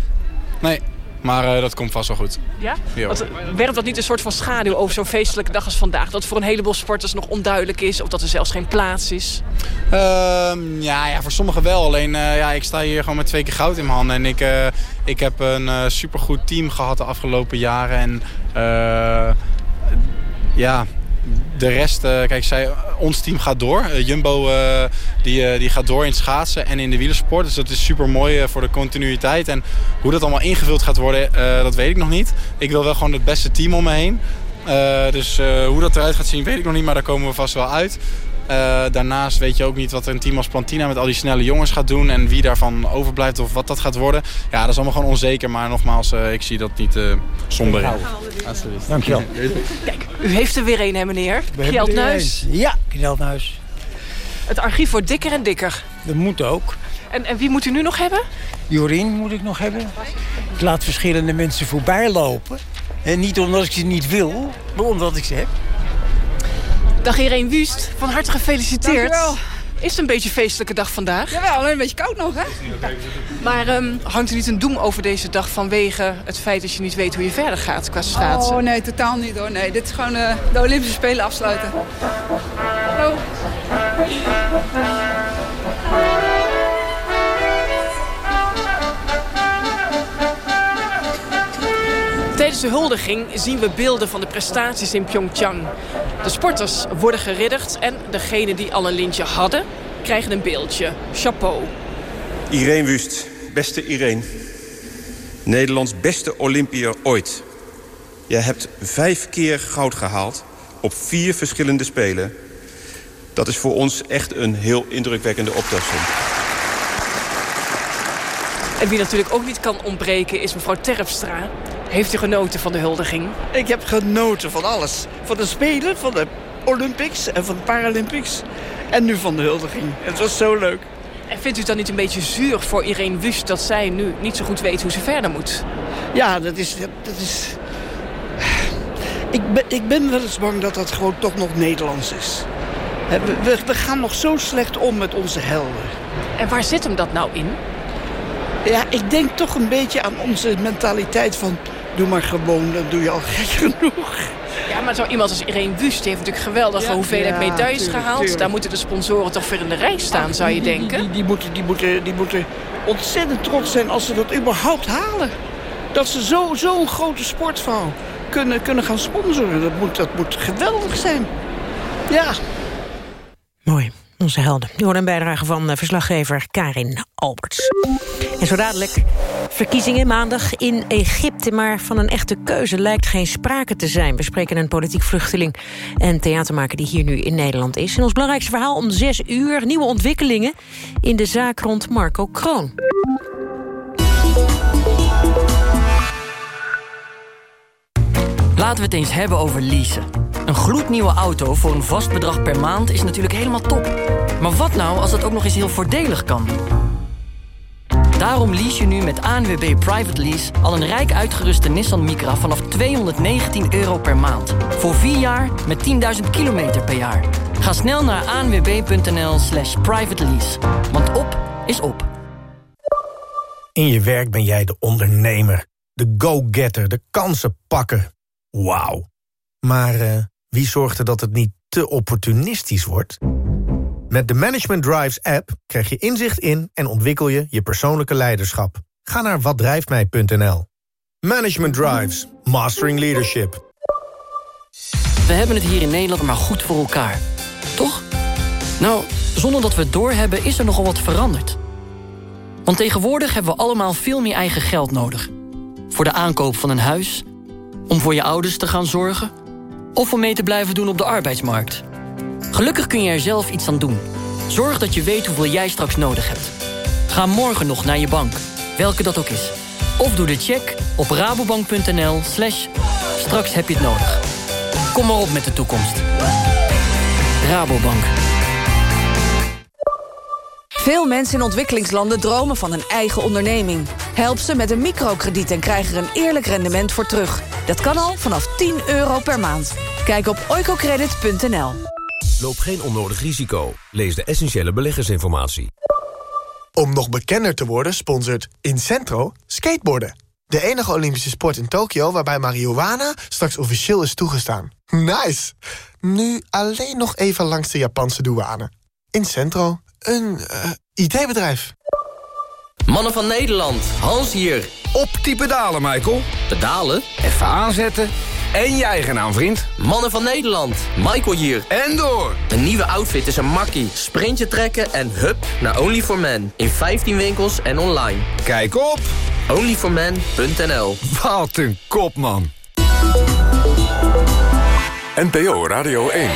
Nee, maar dat komt vast wel goed. Ja? Want, werpt dat niet een soort van schaduw over zo'n feestelijke dag als vandaag? Dat voor een heleboel sporters nog onduidelijk is... of dat er zelfs geen plaats is? Ehm, ja, ja, voor sommigen wel. Alleen ja, ik sta hier gewoon met twee keer goud in mijn handen. En ik, ik heb een supergoed team gehad de afgelopen jaren. En ja, de rest, kijk, zij, ons team gaat door. Uh, Jumbo uh, die, die gaat door in schaatsen en in de wielersport. Dus dat is super mooi voor de continuïteit. En hoe dat allemaal ingevuld gaat worden, dat weet ik nog niet. Ik wil wel gewoon het beste team om me heen. dus hoe dat eruit gaat zien, weet ik nog niet. Maar daar komen we vast wel uit. Uh, daarnaast weet je ook niet wat een team als Plantina met al die snelle jongens gaat doen. En wie daarvan overblijft of wat dat gaat worden. Ja, dat is allemaal gewoon onzeker. Maar nogmaals, uh, ik zie dat niet uh, somber in. Dankjewel. Kijk, u heeft er weer een, hè meneer? Gjeldnuis. Ja, Gjeldnuis. Het archief wordt dikker en dikker. Dat moet ook. En, en wie moet u nu nog hebben? Jorien moet ik nog hebben. Ik laat verschillende mensen voorbij lopen. En niet omdat ik ze niet wil, maar omdat ik ze heb. Dag Irene Wust, van harte gefeliciteerd. Dankjewel. Is het een beetje een feestelijke dag vandaag? Jawel, alleen een beetje koud nog, hè? Maar um, hangt er niet een doem over deze dag vanwege het feit dat je niet weet hoe je verder gaat qua schaatsen? Oh nee, totaal niet hoor. Nee, dit is gewoon uh, de Olympische Spelen afsluiten. Hallo. Tijdens de huldiging zien we beelden van de prestaties in Pyeongchang. De sporters worden geridderd en degenen die al een lintje hadden... krijgen een beeldje. Chapeau. Irene Wust, beste Irene. Nederlands beste Olympiër ooit. Jij hebt vijf keer goud gehaald op vier verschillende spelen. Dat is voor ons echt een heel indrukwekkende optelsom. En wie natuurlijk ook niet kan ontbreken is mevrouw Terpstra. Heeft u genoten van de huldiging? Ik heb genoten van alles. Van de Spelen, van de Olympics en van de Paralympics. En nu van de huldiging. Het was zo leuk. En vindt u het dan niet een beetje zuur voor Irene Wust... dat zij nu niet zo goed weet hoe ze verder moet? Ja, dat is... Dat is... Ik, ben, ik ben wel eens bang dat dat gewoon toch nog Nederlands is. We, we, we gaan nog zo slecht om met onze helden. En waar zit hem dat nou in? Ja, ik denk toch een beetje aan onze mentaliteit van... doe maar gewoon, dan doe je al gek genoeg. Ja, maar zo iemand als Irene Wust heeft natuurlijk geweldige ja, hoeveelheid ja, medailles tuurlijk, gehaald. Tuurlijk. Daar moeten de sponsoren toch weer in de rij staan, Ach, zou je die, denken? Die, die, die, moeten, die, moeten, die moeten ontzettend trots zijn als ze dat überhaupt halen. Dat ze zo'n zo grote sportvrouw kunnen, kunnen gaan sponsoren. Dat moet, dat moet geweldig zijn. Ja. Mooi. Onze helden. Je hoort een bijdrage van uh, verslaggever Karin Alberts. En zo dadelijk verkiezingen maandag in Egypte... maar van een echte keuze lijkt geen sprake te zijn. We spreken een politiek vluchteling en theatermaker... die hier nu in Nederland is. En ons belangrijkste verhaal om zes uur... nieuwe ontwikkelingen in de zaak rond Marco Kroon. Laten we het eens hebben over leasen. Een gloednieuwe auto voor een vast bedrag per maand is natuurlijk helemaal top. Maar wat nou als dat ook nog eens heel voordelig kan? Daarom lease je nu met ANWB Private Lease al een rijk uitgeruste Nissan Micra vanaf 219 euro per maand. Voor 4 jaar met 10.000 kilometer per jaar. Ga snel naar anwb.nl slash private lease. Want op is op. In je werk ben jij de ondernemer, de go-getter, de kansenpakker. Wauw. Maar uh, wie zorgt er dat het niet te opportunistisch wordt? Met de Management Drives app krijg je inzicht in en ontwikkel je je persoonlijke leiderschap. Ga naar watdrijftmij.nl. Management Drives, Mastering Leadership. We hebben het hier in Nederland maar goed voor elkaar. Toch? Nou, zonder dat we het doorhebben is er nogal wat veranderd. Want tegenwoordig hebben we allemaal veel meer eigen geld nodig. Voor de aankoop van een huis, om voor je ouders te gaan zorgen... of om mee te blijven doen op de arbeidsmarkt. Gelukkig kun je er zelf iets aan doen. Zorg dat je weet hoeveel jij straks nodig hebt. Ga morgen nog naar je bank, welke dat ook is. Of doe de check op rabobank.nl slash straks heb je het nodig. Kom maar op met de toekomst. Rabobank. Veel mensen in ontwikkelingslanden dromen van een eigen onderneming. Help ze met een microkrediet en krijg er een eerlijk rendement voor terug. Dat kan al vanaf 10 euro per maand. Kijk op oicocredit.nl. Loop geen onnodig risico. Lees de essentiële beleggersinformatie. Om nog bekender te worden sponsort Incentro skateboarden. De enige Olympische sport in Tokio waarbij marihuana straks officieel is toegestaan. Nice! Nu alleen nog even langs de Japanse douane. In Centro, een uh, IT-bedrijf. Mannen van Nederland, Hans hier. Op die pedalen, Michael. Pedalen? Even aanzetten. En je eigen naam, vriend. Mannen van Nederland, Michael hier. En door. Een nieuwe outfit is een makkie. Sprintje trekken en hup naar only for men In 15 winkels en online. Kijk op onlyformen.nl Wat een kop, man. NPO Radio 1.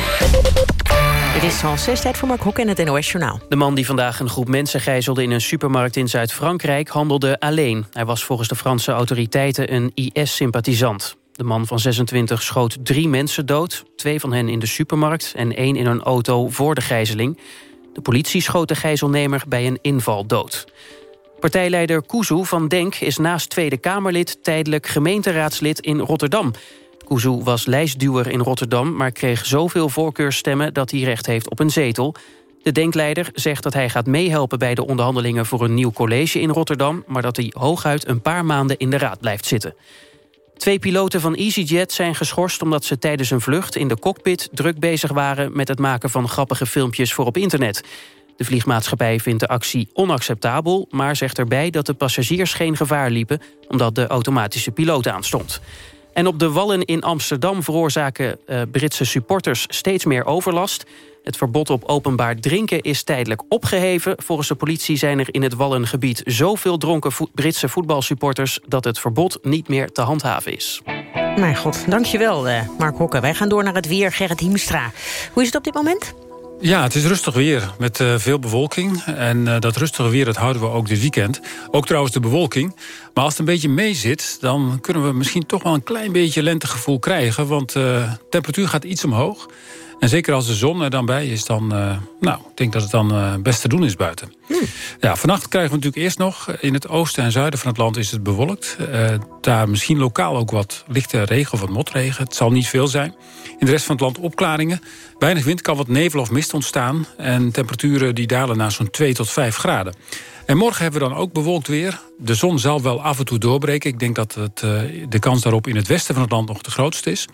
Het is al zes tijd voor Mark Hok en het NOS Journaal. De man die vandaag een groep mensen gijzelde in een supermarkt in Zuid-Frankrijk handelde alleen. Hij was volgens de Franse autoriteiten een IS-sympathisant. De man van 26 schoot drie mensen dood. Twee van hen in de supermarkt en één in een auto voor de gijzeling. De politie schoot de gijzelnemer bij een inval dood. Partijleider Kuzu van Denk is naast Tweede Kamerlid... tijdelijk gemeenteraadslid in Rotterdam. Kuzu was lijstduwer in Rotterdam... maar kreeg zoveel voorkeurstemmen dat hij recht heeft op een zetel. De Denkleider zegt dat hij gaat meehelpen bij de onderhandelingen... voor een nieuw college in Rotterdam... maar dat hij hooguit een paar maanden in de raad blijft zitten. Twee piloten van EasyJet zijn geschorst omdat ze tijdens een vlucht in de cockpit druk bezig waren met het maken van grappige filmpjes voor op internet. De vliegmaatschappij vindt de actie onacceptabel... maar zegt erbij dat de passagiers geen gevaar liepen... omdat de automatische piloot aanstond. En op de Wallen in Amsterdam veroorzaken uh, Britse supporters steeds meer overlast. Het verbod op openbaar drinken is tijdelijk opgeheven. Volgens de politie zijn er in het Wallengebied zoveel dronken Britse voetbalsupporters... dat het verbod niet meer te handhaven is. Mijn god, dankjewel uh, Mark Hokke. Wij gaan door naar het weer, Gerrit Hiemstra. Hoe is het op dit moment? Ja, het is rustig weer met uh, veel bewolking. En uh, dat rustige weer dat houden we ook dit weekend. Ook trouwens de bewolking. Maar als het een beetje mee zit... dan kunnen we misschien toch wel een klein beetje lentegevoel krijgen. Want de temperatuur gaat iets omhoog. En zeker als de zon er dan bij is, dan... Uh, nou, ik denk dat het dan uh, best te doen is buiten. Hmm. Ja, vannacht krijgen we natuurlijk eerst nog... in het oosten en zuiden van het land is het bewolkt. Uh, daar misschien lokaal ook wat lichte regen of wat motregen. Het zal niet veel zijn. In de rest van het land opklaringen. Weinig wind kan wat nevel of mist ontstaan. En temperaturen die dalen naar zo'n 2 tot 5 graden. En morgen hebben we dan ook bewolkt weer. De zon zal wel af en toe doorbreken. Ik denk dat het, de kans daarop in het westen van het land nog de grootste is.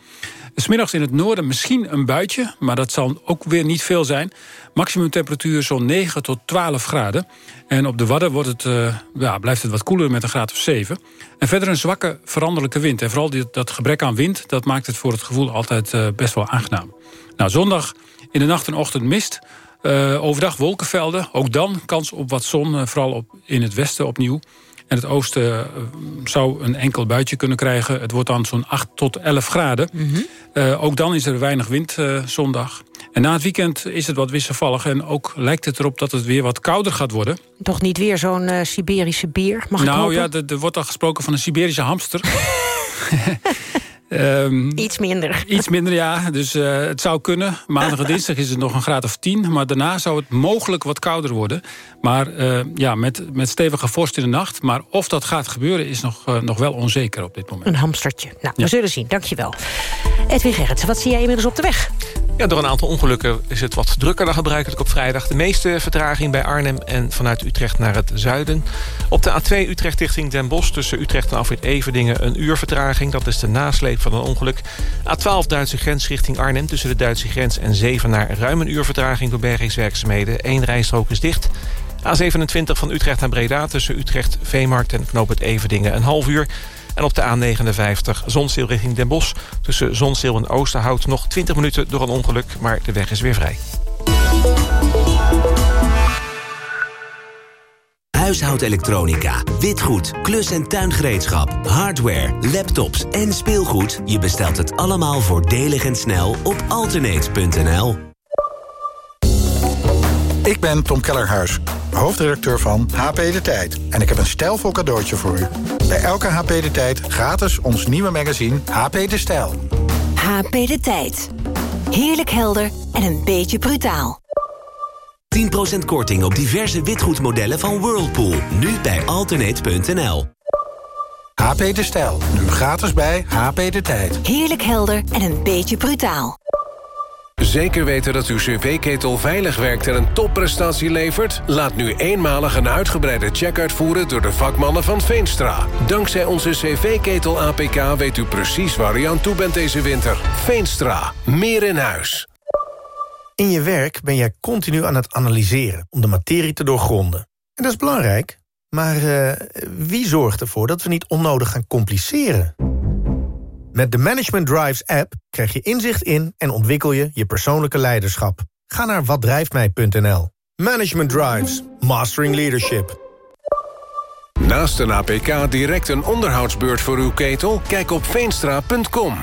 Smiddags in het noorden misschien een buitje, maar dat zal ook weer niet veel zijn. Maximum temperatuur zo'n 9 tot 12 graden. En op de Wadden wordt het, uh, ja, blijft het wat koeler met een graad of 7. En verder een zwakke veranderlijke wind. En vooral dat gebrek aan wind, dat maakt het voor het gevoel altijd uh, best wel aangenaam. Nou, zondag in de nacht en ochtend mist. Uh, overdag wolkenvelden. Ook dan kans op wat zon, vooral op, in het westen opnieuw. En het oosten uh, zou een enkel buitje kunnen krijgen. Het wordt dan zo'n 8 tot 11 graden. Mm -hmm. uh, ook dan is er weinig wind uh, zondag. En na het weekend is het wat wisselvallig. En ook lijkt het erop dat het weer wat kouder gaat worden. Toch niet weer zo'n Siberische beer, mag nou, ik ja, er wordt al gesproken van een Siberische hamster. Um, iets minder. Iets minder, ja. Dus uh, het zou kunnen. Maandag en dinsdag is het nog een graad of 10. Maar daarna zou het mogelijk wat kouder worden. Maar uh, ja, met, met stevige vorst in de nacht. Maar of dat gaat gebeuren is nog, uh, nog wel onzeker op dit moment. Een hamstertje. Nou, ja. we zullen zien. Dankjewel. Edwin Gerritsen, wat zie jij inmiddels op de weg? Ja, door een aantal ongelukken is het wat drukker dan gebruikelijk op vrijdag. De meeste vertraging bij Arnhem en vanuit Utrecht naar het zuiden. Op de A2 Utrecht richting Den Bosch tussen Utrecht en Afrit Everdingen een uur vertraging. Dat is de nasleep van een ongeluk. A12 Duitse grens richting Arnhem tussen de Duitse grens en Zevenaar. Ruim een uur vertraging door bergingswerkzaamheden. Eén rijstrook is dicht. A27 van Utrecht naar Breda tussen Utrecht, Veemarkt en Knoop het Everdingen een half uur. En op de A59 Zonzeel richting Den Bosch... tussen Zonzeel en Oosterhout nog 20 minuten door een ongeluk... maar de weg is weer vrij. Huishoudelektronica, witgoed, klus- en tuingereedschap, hardware, laptops en speelgoed. Je bestelt het allemaal voordelig en snel op alternate.nl. Ik ben Tom Kellerhuis, hoofdredacteur van HP De Tijd. En ik heb een stijlvol cadeautje voor u. Bij elke HP De Tijd gratis ons nieuwe magazine HP De Stijl. HP De Tijd. Heerlijk helder en een beetje brutaal. 10% korting op diverse witgoedmodellen van Whirlpool. Nu bij alternate.nl. HP De Stijl. Nu gratis bij HP De Tijd. Heerlijk helder en een beetje brutaal. Zeker weten dat uw cv-ketel veilig werkt en een topprestatie levert? Laat nu eenmalig een uitgebreide check uitvoeren door de vakmannen van Veenstra. Dankzij onze cv-ketel APK weet u precies waar u aan toe bent deze winter. Veenstra, meer in huis. In je werk ben jij continu aan het analyseren om de materie te doorgronden. En dat is belangrijk, maar uh, wie zorgt ervoor dat we niet onnodig gaan compliceren? Met de Management Drives app krijg je inzicht in en ontwikkel je je persoonlijke leiderschap. Ga naar watdrijftmij.nl. Management Drives, Mastering Leadership. Naast een APK direct een onderhoudsbeurt voor uw ketel? Kijk op veenstra.com.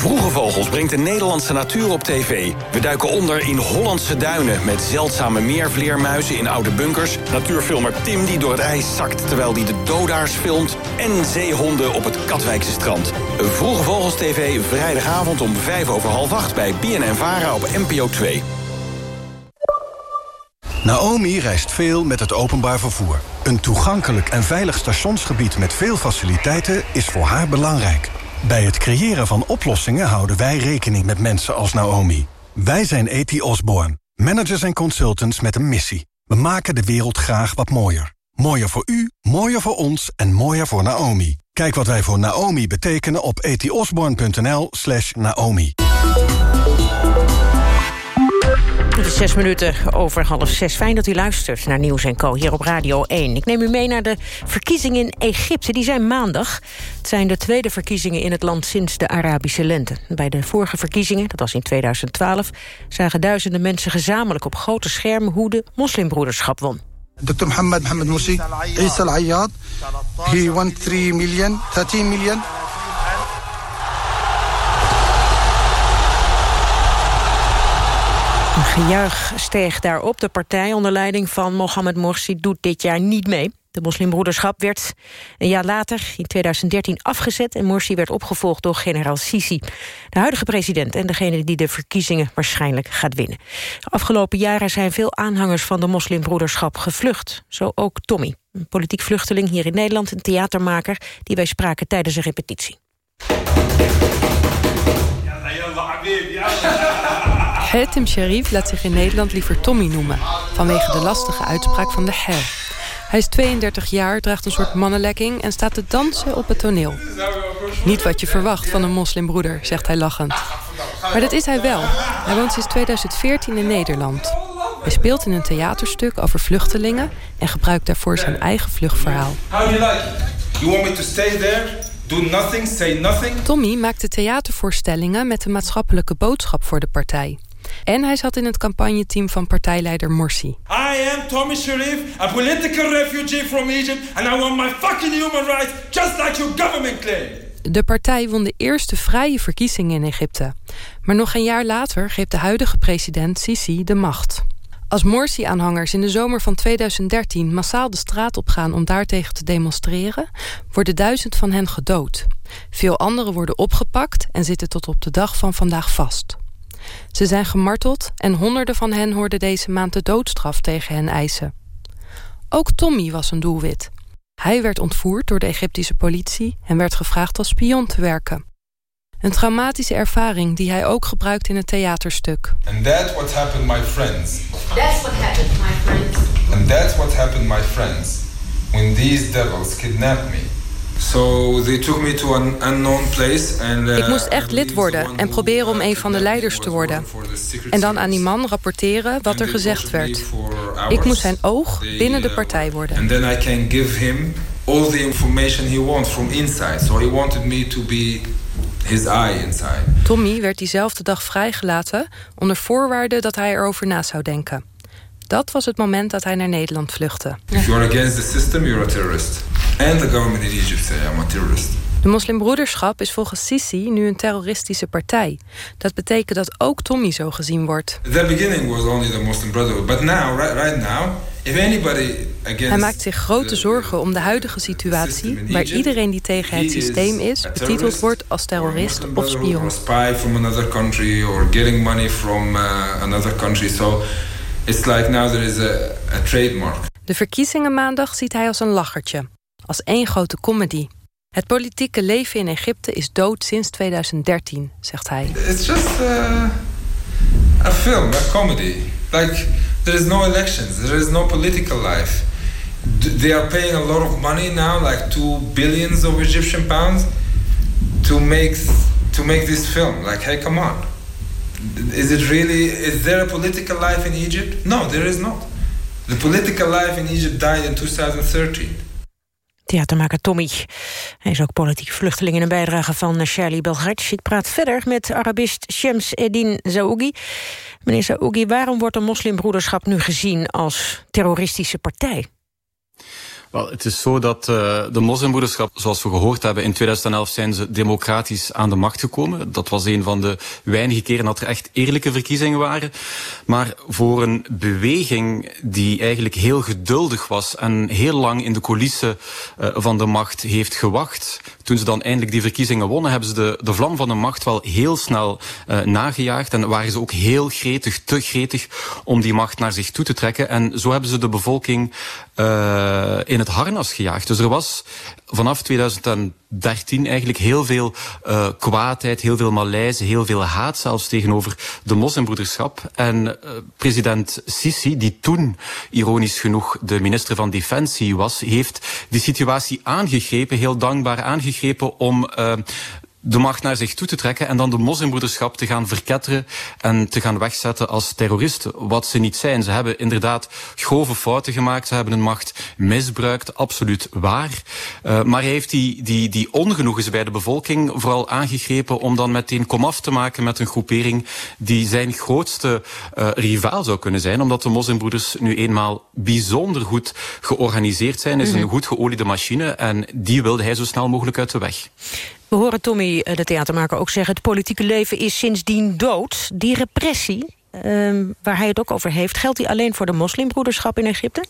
Vroege Vogels brengt de Nederlandse natuur op tv. We duiken onder in Hollandse duinen... met zeldzame meervleermuizen in oude bunkers... natuurfilmer Tim die door het ijs zakt terwijl hij de dodaars filmt... en zeehonden op het Katwijkse strand. Vroege Vogels TV, vrijdagavond om vijf over half acht... bij BNN-Vara op NPO 2. Naomi reist veel met het openbaar vervoer. Een toegankelijk en veilig stationsgebied met veel faciliteiten is voor haar belangrijk. Bij het creëren van oplossingen houden wij rekening met mensen als Naomi. Wij zijn E.T. Osborne, managers en consultants met een missie. We maken de wereld graag wat mooier. Mooier voor u, mooier voor ons en mooier voor Naomi. Kijk wat wij voor Naomi betekenen op etiosborn.nl slash Naomi. Het is zes minuten over half zes. Fijn dat u luistert naar Nieuws en Co. hier op Radio 1. Ik neem u mee naar de verkiezingen in Egypte. Die zijn maandag. Het zijn de tweede verkiezingen in het land sinds de Arabische lente. Bij de vorige verkiezingen, dat was in 2012... zagen duizenden mensen gezamenlijk op grote schermen... hoe de moslimbroederschap won. Dr. Mohammed Mohammed Morsi, Isa al-Ayyad. He won 3 million, 13 million. Gejuich steeg daarop. De partij onder leiding van Mohamed Morsi doet dit jaar niet mee. De moslimbroederschap werd een jaar later, in 2013, afgezet... en Morsi werd opgevolgd door generaal Sisi. De huidige president en degene die de verkiezingen waarschijnlijk gaat winnen. Afgelopen jaren zijn veel aanhangers van de moslimbroederschap gevlucht. Zo ook Tommy, een politiek vluchteling hier in Nederland... een theatermaker die wij spraken tijdens een repetitie. Hatem Sharif laat zich in Nederland liever Tommy noemen... vanwege de lastige uitspraak van de her. Hij is 32 jaar, draagt een soort mannenlekking... en staat te dansen op het toneel. Niet wat je verwacht van een moslimbroeder, zegt hij lachend. Maar dat is hij wel. Hij woont sinds 2014 in Nederland. Hij speelt in een theaterstuk over vluchtelingen... en gebruikt daarvoor zijn eigen vluchtverhaal. How do you like it? You want me to stay there? Do nothing, say nothing? Tommy maakte theatervoorstellingen met een maatschappelijke boodschap voor de partij. En hij zat in het campagneteam van partijleider Morsi. I am Tommy Sharif, a political refugee from Egypt... and I want my fucking human rights, just like your government claim. De partij won de eerste vrije verkiezingen in Egypte. Maar nog een jaar later greep de huidige president Sisi de macht. Als Morsi-aanhangers in de zomer van 2013 massaal de straat opgaan om daartegen te demonstreren, worden duizend van hen gedood. Veel anderen worden opgepakt en zitten tot op de dag van vandaag vast. Ze zijn gemarteld en honderden van hen hoorden deze maand de doodstraf tegen hen eisen. Ook Tommy was een doelwit. Hij werd ontvoerd door de Egyptische politie en werd gevraagd als spion te werken. Een traumatische ervaring die hij ook gebruikt in het theaterstuk. And that's what happened my friends. That's what happened my friends. And that's what happened my friends when these devils kidnapped me. So they took me to an unknown place and, uh, Ik moest echt lid worden en proberen om een van de leiders te worden. En dan aan die man rapporteren wat er gezegd werd. Ik moest zijn oog binnen de partij worden. And then I can give him all the information he wants from inside. So he wanted me to be his eye inside. Tommy werd diezelfde dag vrijgelaten onder voorwaarde dat hij erover na zou denken. Dat was het moment dat hij naar Nederland vluchtte. If you are against the system, you're a terrorist. And the government in Egypt say I'm a terrorist. De moslimbroederschap is volgens Sisi nu een terroristische partij. Dat betekent dat ook Tommy zo gezien wordt. The beginning was only the Muslim Brotherhood, but now, right, now, if anybody Hij maakt zich grote zorgen om de huidige situatie... waar iedereen die tegen het systeem is... betiteld wordt als terrorist of spion. spy from another country or getting money from uh, another country. So it's like now there is a, a trademark. De verkiezingen maandag ziet hij als een lachertje. Als één grote comedy. Het politieke leven in Egypte is dood sinds 2013, zegt hij. It's just uh, a film, a comedy. Like there is no elections, there is no political life. They are paying a lot of money now, like two billions of Egyptian pounds, to make to make this film. Like, hey, come on. Is it really? Is there a political life in Egypt? No, there is not. The political life in Egypt died in 2013. Theatermaker Tommy. Hij is ook politiek vluchteling in een bijdrage van Charlie Belgartje. Ik praat verder met Arabist Shems Eddin Zaougi. Meneer Zaougi, waarom wordt de moslimbroederschap nu gezien als terroristische partij? Wel, het is zo dat uh, de moslimbroederschap, zoals we gehoord hebben, in 2011 zijn ze democratisch aan de macht gekomen. Dat was een van de weinige keren dat er echt eerlijke verkiezingen waren. Maar voor een beweging die eigenlijk heel geduldig was en heel lang in de coulissen uh, van de macht heeft gewacht, toen ze dan eindelijk die verkiezingen wonnen, hebben ze de, de vlam van de macht wel heel snel uh, nagejaagd. En waren ze ook heel gretig, te gretig, om die macht naar zich toe te trekken. En zo hebben ze de bevolking uh, in het harnas gejaagd. Dus er was vanaf 2013 eigenlijk heel veel uh, kwaadheid, heel veel malaise, heel veel haat zelfs tegenover de moslimbroederschap. En uh, president Sisi, die toen ironisch genoeg de minister van Defensie was, heeft die situatie aangegrepen, heel dankbaar aangegrepen om de macht naar zich toe te trekken en dan de moslimbroederschap te gaan verketteren en te gaan wegzetten als terroristen. Wat ze niet zijn. Ze hebben inderdaad grove fouten gemaakt. Ze hebben hun macht misbruikt. Absoluut waar. Uh, maar hij heeft die, die, die ongenoegens bij de bevolking vooral aangegrepen om dan meteen komaf te maken met een groepering die zijn grootste uh, rivaal zou kunnen zijn. Omdat de moslimbroeders nu eenmaal bijzonder goed georganiseerd zijn. Het is een goed geoliede machine en die wilde hij zo snel mogelijk uit de weg. We horen Tommy, de theatermaker, ook zeggen... het politieke leven is sindsdien dood. Die repressie, uh, waar hij het ook over heeft... geldt die alleen voor de moslimbroederschap in Egypte?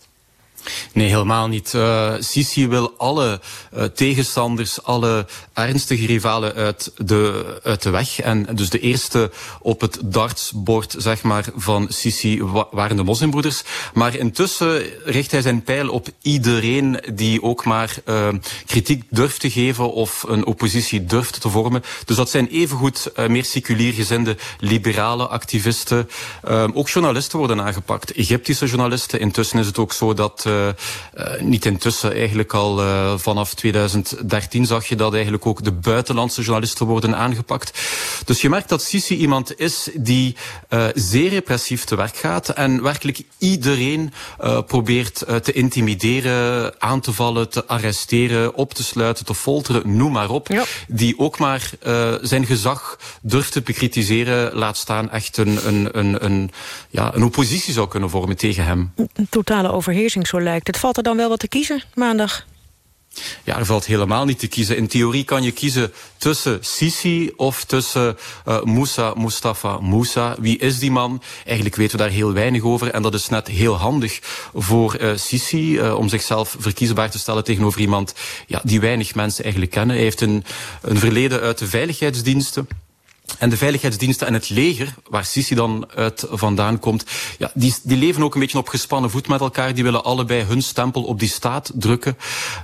Nee, helemaal niet. Uh, Sisi wil alle uh, tegenstanders, alle ernstige rivalen uit de, uit de weg. En dus de eerste op het dartsbord zeg maar, van Sisi waren de moslimbroeders. Maar intussen richt hij zijn pijl op iedereen die ook maar uh, kritiek durft te geven of een oppositie durft te vormen. Dus dat zijn evengoed meer seculier gezinde liberale activisten. ook journalisten worden aangepakt, Egyptische journalisten. Intussen is het ook zo dat uh, uh, niet intussen eigenlijk al uh, vanaf 2013 zag je dat eigenlijk ook de buitenlandse journalisten worden aangepakt. Dus je merkt dat Sisi iemand is die uh, zeer repressief te werk gaat en werkelijk iedereen probeert te intimideren, aan te vallen, te arresteren, op te sluiten, te folteren, noem maar op. Ja. Die ook maar zijn gezag durft te bekritiseren, laat staan echt een, een, een, een, ja, een oppositie zou kunnen vormen tegen hem. Een totale overheersing, zo lijkt het. Valt er dan wel wat te kiezen maandag? Ja, er valt helemaal niet te kiezen. In theorie kan je kiezen tussen Sisi of tussen uh, Moussa Mustafa Moussa. Wie is die man? Eigenlijk weten we daar heel weinig over. En dat is net heel handig voor uh, Sisi uh, om zichzelf verkiesbaar te stellen tegenover iemand ja, die weinig mensen eigenlijk kennen. Hij heeft een, een verleden uit de veiligheidsdiensten. En de veiligheidsdiensten en het leger, waar Sisi dan uit vandaan komt, ja, die, die leven ook een beetje op gespannen voet met elkaar. Die willen allebei hun stempel op die staat drukken.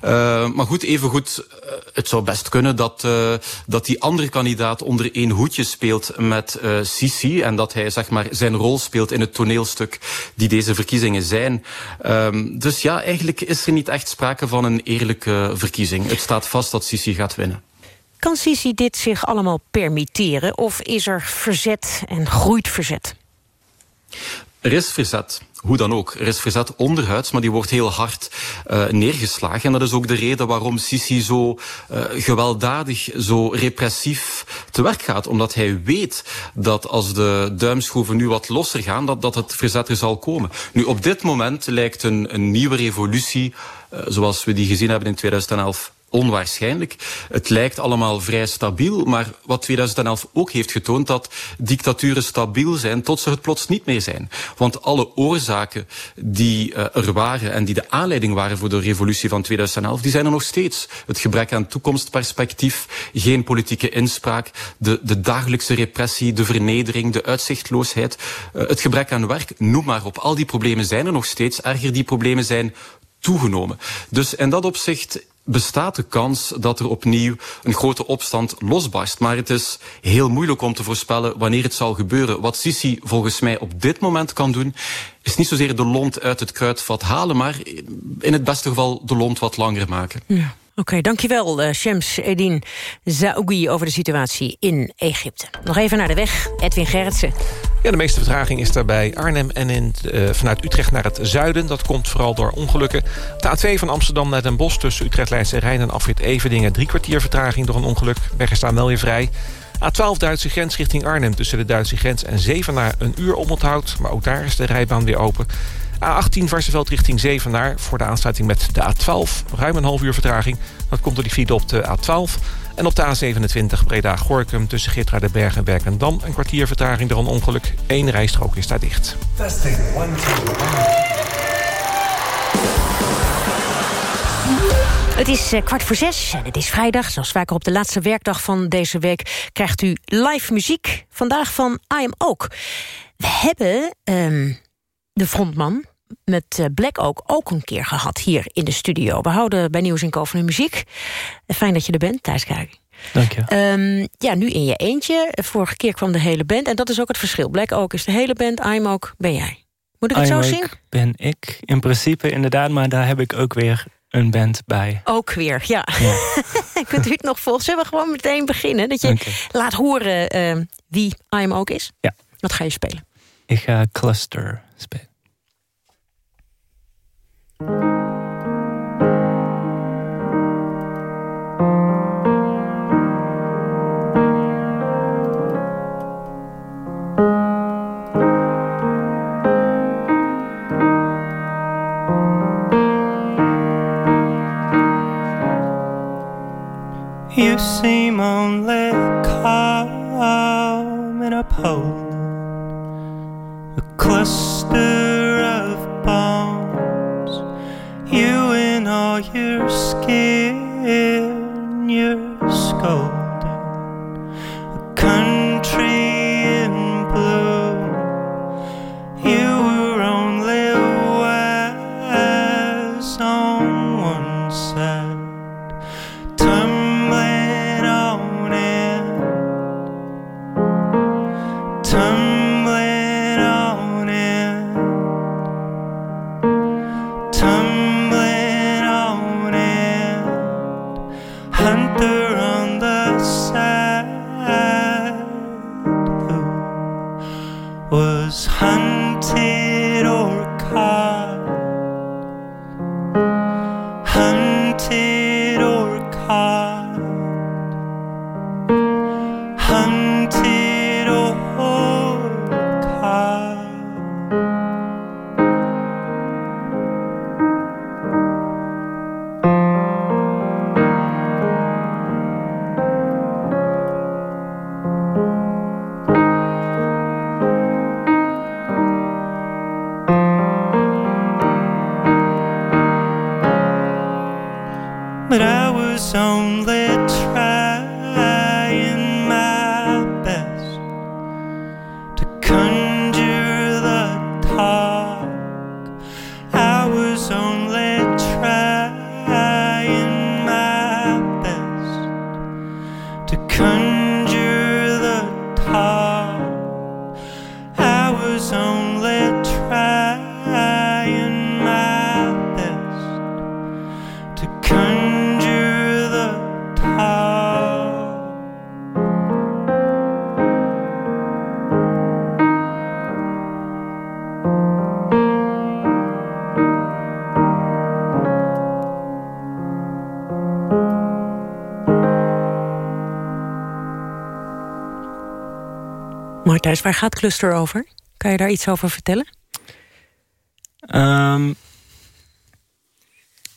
Uh, maar goed, even goed, uh, het zou best kunnen dat, uh, dat die andere kandidaat onder één hoedje speelt met Sisi. En dat hij zeg maar zijn rol speelt in het toneelstuk die deze verkiezingen zijn. Um, dus ja, eigenlijk is er niet echt sprake van een eerlijke verkiezing. Het staat vast dat Sisi gaat winnen. Kan Sisi dit zich allemaal permitteren of is er verzet en groeit verzet? Er is verzet. Hoe dan ook. Er is verzet onderhuids, maar die wordt heel hard uh, neergeslagen. En dat is ook de reden waarom Sisi zo uh, gewelddadig, zo repressief te werk gaat. Omdat hij weet dat als de duimschroeven nu wat losser gaan, dat, dat het verzet er zal komen. Nu, op dit moment lijkt een, een nieuwe revolutie, uh, zoals we die gezien hebben in 2011, onwaarschijnlijk. Het lijkt allemaal vrij stabiel, maar wat 2011 ook heeft getoond, dat dictaturen stabiel zijn tot ze het plots niet meer zijn. Want alle oorzaken die uh, er waren en die de aanleiding waren voor de revolutie van 2011, die zijn er nog steeds. Het gebrek aan toekomstperspectief, geen politieke inspraak, de, de dagelijkse repressie, de vernedering, de uitzichtloosheid, uh, het gebrek aan werk, noem maar op. Al die problemen zijn er nog steeds. Erger, die problemen zijn toegenomen. Dus in dat opzicht bestaat de kans dat er opnieuw een grote opstand losbarst. Maar het is heel moeilijk om te voorspellen wanneer het zal gebeuren. Wat Sisi volgens mij op dit moment kan doen, is niet zozeer de lont uit het kruidvat halen, maar in het beste geval de lont wat langer maken. Ja. Oké, dankjewel uh, Shams Edin Zaoui over de situatie in Egypte. Nog even naar de weg, Edwin Gerritsen. Ja, de meeste vertraging is daarbij Arnhem en in, uh, vanuit Utrecht naar het zuiden. Dat komt vooral door ongelukken. De A2 van Amsterdam naar Den Bosch tussen Utrecht, Leidse Rijn en afrit Everdingen. Drie kwartier vertraging door een ongeluk. Weg is staan wel weer vrij. A12 Duitse grens richting Arnhem tussen de Duitse grens en Zevenaar een uur oponthoud. Maar ook daar is de rijbaan weer open. A18 Varsenveld richting Zevenaar voor de aansluiting met de A12. Ruim een half uur vertraging. Dat komt door die file op de A12. En op de A27 Breda-Gorkum tussen Geertruidenberg en Werkendam... een kwartier vertraging door een ongeluk. Eén rijstrook is daar dicht. Testing, one, two, Het is uh, kwart voor zes en het is vrijdag. Zoals vaker op de laatste werkdag van deze week... krijgt u live muziek. Vandaag van I Am Ook. We hebben um, de frontman met uh, Black Oak ook een keer gehad hier in de studio. We houden bij Nieuws en Co van de muziek. Fijn dat je er bent, Thijs Kuijken. Dank je. Um, ja, nu in je eentje. Vorige keer kwam de hele band. En dat is ook het verschil. Black Oak is de hele band, I'm ook ben jij. Moet ik het zo zien? ben ik in principe inderdaad, maar daar heb ik ook weer een band bij. Ook weer, ja. ja. Kunt u het nog volgen? Zullen we gewoon meteen beginnen? Dat je okay. laat horen uh, wie I'm ook is? Ja. Wat ga je spelen? Ik ga Cluster spelen. You seem only calm in a pole, a cluster of bones. You in all your skin, you're scolding. Waar gaat Cluster over? Kan je daar iets over vertellen? Ehm,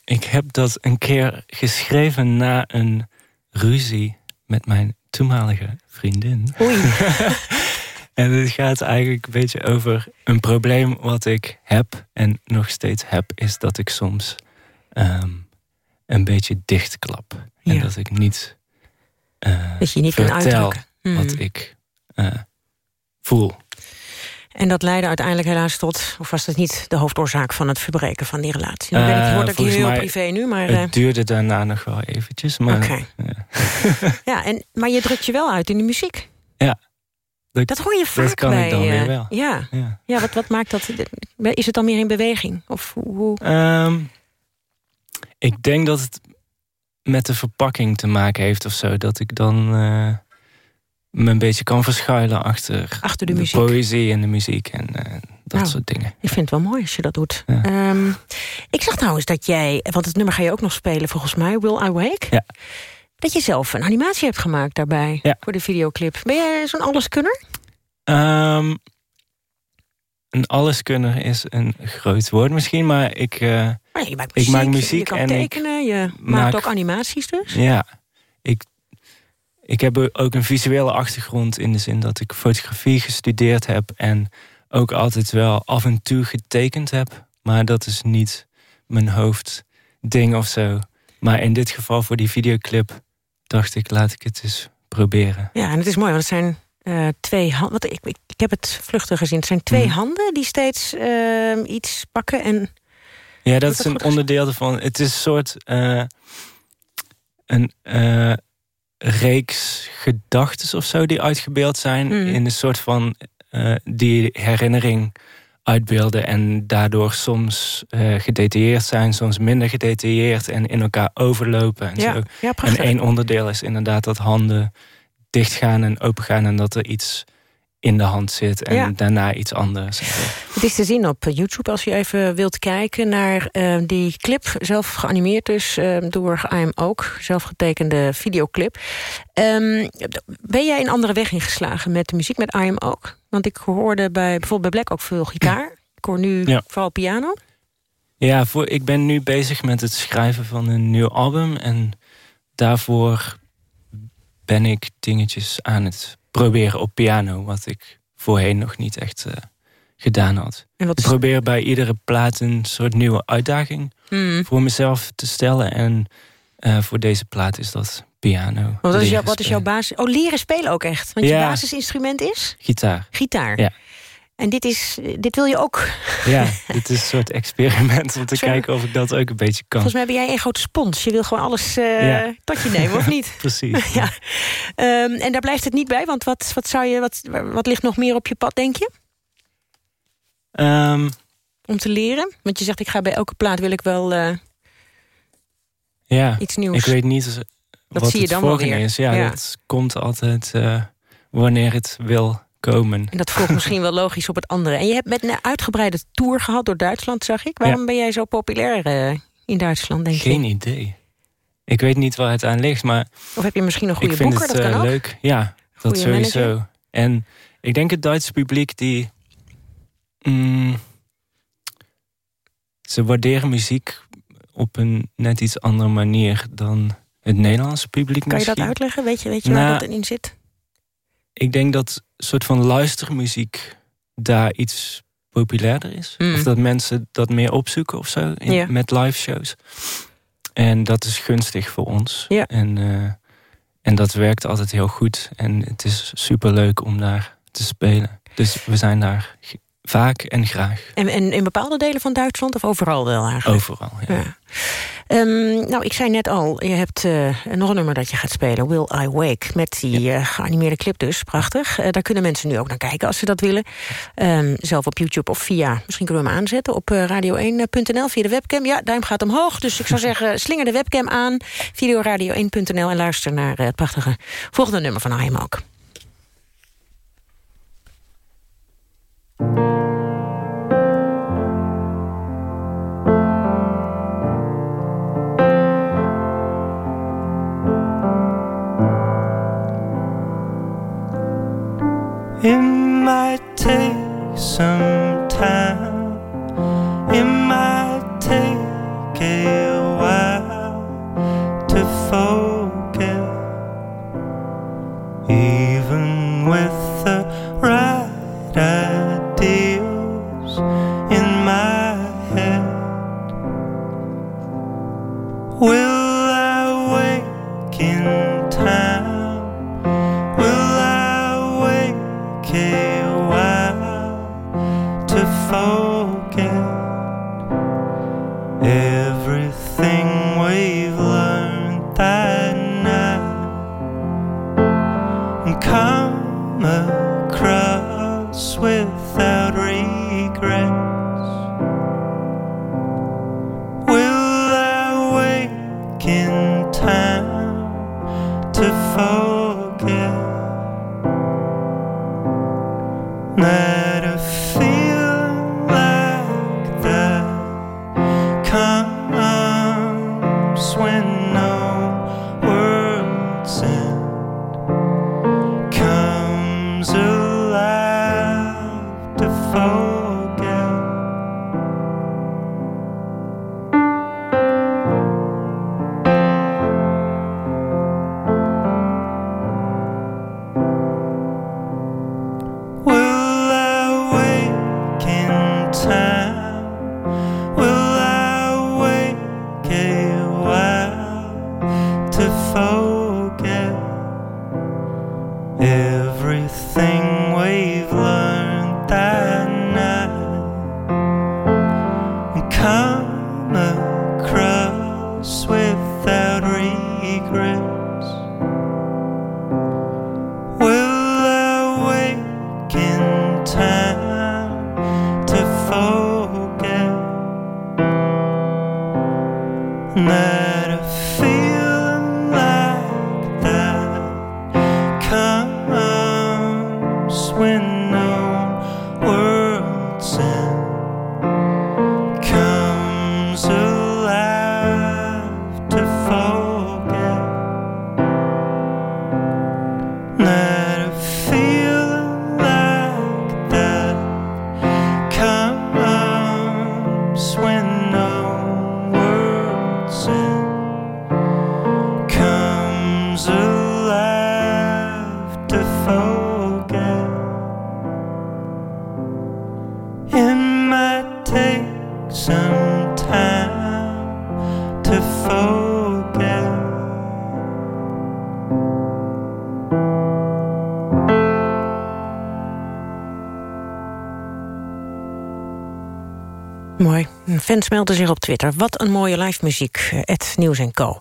ik heb dat een keer geschreven na een ruzie met mijn toenmalige vriendin. Oei. en het gaat eigenlijk een beetje over een probleem wat ik heb en nog steeds heb, is dat ik soms ehm, een beetje dichtklap. En dat ik niet, eh, Dat je niet kan vertel uitdrukken. Hmm. wat ik eh, voel. En dat leidde uiteindelijk helaas tot... of was dat niet de hoofdoorzaak van het verbreken van die relatie? Dan ben ik, Eh, word ik volgens heel privé nu, maar... eh, Het duurde daarna nog wel eventjes, maar... Ja. ja, en, maar je drukt je wel uit in de muziek. Ja. Dat hoor je vaak dat kan bij... ik dan eh, weer wel. Ja, Ja. ja wat, wat maakt dat... Is het dan meer in beweging? Of hoe... hoe- Ehm, ik denk dat het met de verpakking te maken heeft of zo. Dat ik dan eh, me een beetje kan verschuilen achter, Achter de muziek. poëzie en de muziek en eh, dat Nou, soort dingen. Ik vind het wel mooi als je dat doet. Ehm, ik zag trouwens dat jij, want het nummer ga je ook nog spelen volgens mij, Will I Wake? Ja. Dat je zelf een animatie hebt gemaakt daarbij, Ja. voor de videoclip. Ben jij zo'n alleskunner? Ehm, een alleskunner is een groot woord misschien, maar ik, eh, Maar je maakt ik muziek, maak je muziek kan en ik tekenen, je maakt maak- ook animaties dus. Ja, ik, ik heb ook een visuele achtergrond in de zin dat ik fotografie gestudeerd heb en ook altijd wel af en toe getekend heb. Maar dat is niet mijn hoofdding of zo. Maar in dit geval voor die videoclip dacht ik, laat ik het eens proberen. Ja, en het is mooi, want het zijn eh, twee handen. Wat ik, ik, ik heb het vluchtig gezien. Het zijn twee Mhm. handen die steeds ehm, iets pakken en Ja, dat is een onderdeel ervan. Het is een soort eh, een eh, reeks gedachten of zo die uitgebeeld zijn Mhm. in een soort van eh, die herinnering uitbeelden en daardoor soms eh, gedetailleerd zijn, soms minder gedetailleerd en in elkaar overlopen en Ja, zo. ja, en één onderdeel is inderdaad dat handen dichtgaan en opengaan en dat er iets in de hand zit en Ja. daarna iets anders. Het is te zien op eh, YouTube als je even wilt kijken naar eh, die clip. Zelf geanimeerd dus eh, door I'm ook. Zelf getekende videoclip. Ehm, ben jij een andere weg ingeslagen met de muziek, met I'm ook? Want ik hoorde bij, bijvoorbeeld bij Black ook veel gitaar. Ik hoor nu Ja. vooral piano. Ja, voor, ik ben nu bezig met het schrijven van een nieuw album. En daarvoor ben ik dingetjes aan het proberen op piano. Wat ik voorheen nog niet echt eh, gedaan had. En wat Ik probeer bij iedere plaat een soort nieuwe uitdaging Hmm. voor mezelf te stellen. En eh, voor deze plaat is dat piano. Wat is, jouw, wat is jouw basis? Oh, leren spelen ook echt. Want je basisinstrument is? Gitaar. Gitaar. Ja. En dit, is, dit wil je ook. Ja, dit is een soort experiment om te kijken of ik dat ook een beetje kan. Volgens mij ben jij een grote spons. Je wil gewoon alles eh, Ja. tot je nemen, of niet? Precies. ja. Ehm, en daar blijft het niet bij, want wat, wat, zou je, wat, wat ligt nog meer op je pad, denk je? Ehm, Om te leren? Want je zegt, ik ga bij elke plaat wil ik wel... eh, Ja, Iets nieuws. ik weet niet wat zie je dan wel weer. is. Ja, Ja. dat komt altijd eh, wanneer het wil komen. en dat volgt misschien wel logisch op het andere. En je hebt met een uitgebreide tour gehad door Duitsland, zag ik. Waarom Ja. ben jij zo populair eh, in Duitsland, denk Geen je? idee. Ik weet niet waar het aan ligt, maar Of heb je misschien een goede ik boeker? het dat kan ook. leuk. Ja, dat sowieso. manager. En ik denk het Duitse publiek die... mm, ze waarderen muziek op een net iets andere manier dan het Nederlandse publiek Kan je misschien. dat uitleggen? Weet je, weet je waar Nou, dat in zit? Ik denk dat soort van luistermuziek daar iets populairder is. Mm. Of dat mensen dat meer opzoeken of zo in, Ja. met live shows. En dat is gunstig voor ons. Ja. En, eh, en dat werkt altijd heel goed. En het is super leuk om daar te spelen. Dus we zijn daar vaak en graag. En, en in bepaalde delen van Duitsland of overal wel eigenlijk? Overal, ja. Ja. Ehm, nou, ik zei net al, je hebt eh, nog een nummer dat je gaat spelen. Will I Wake, met die eh, geanimeerde clip dus. Prachtig. Eh, daar kunnen mensen nu ook naar kijken als ze dat willen. Ehm, zelf op YouTube of via, misschien kunnen we hem aanzetten... op eh, radio1.nl via de webcam. Ja, duim gaat omhoog. Dus ik zou zeggen, slinger de webcam aan. Videoradio1.nl en luister naar het prachtige volgende nummer van Am ook. Might take some time. Mooi. Fans melden zich op Twitter. Wat een mooie live muziek. Het Nieuws en Co.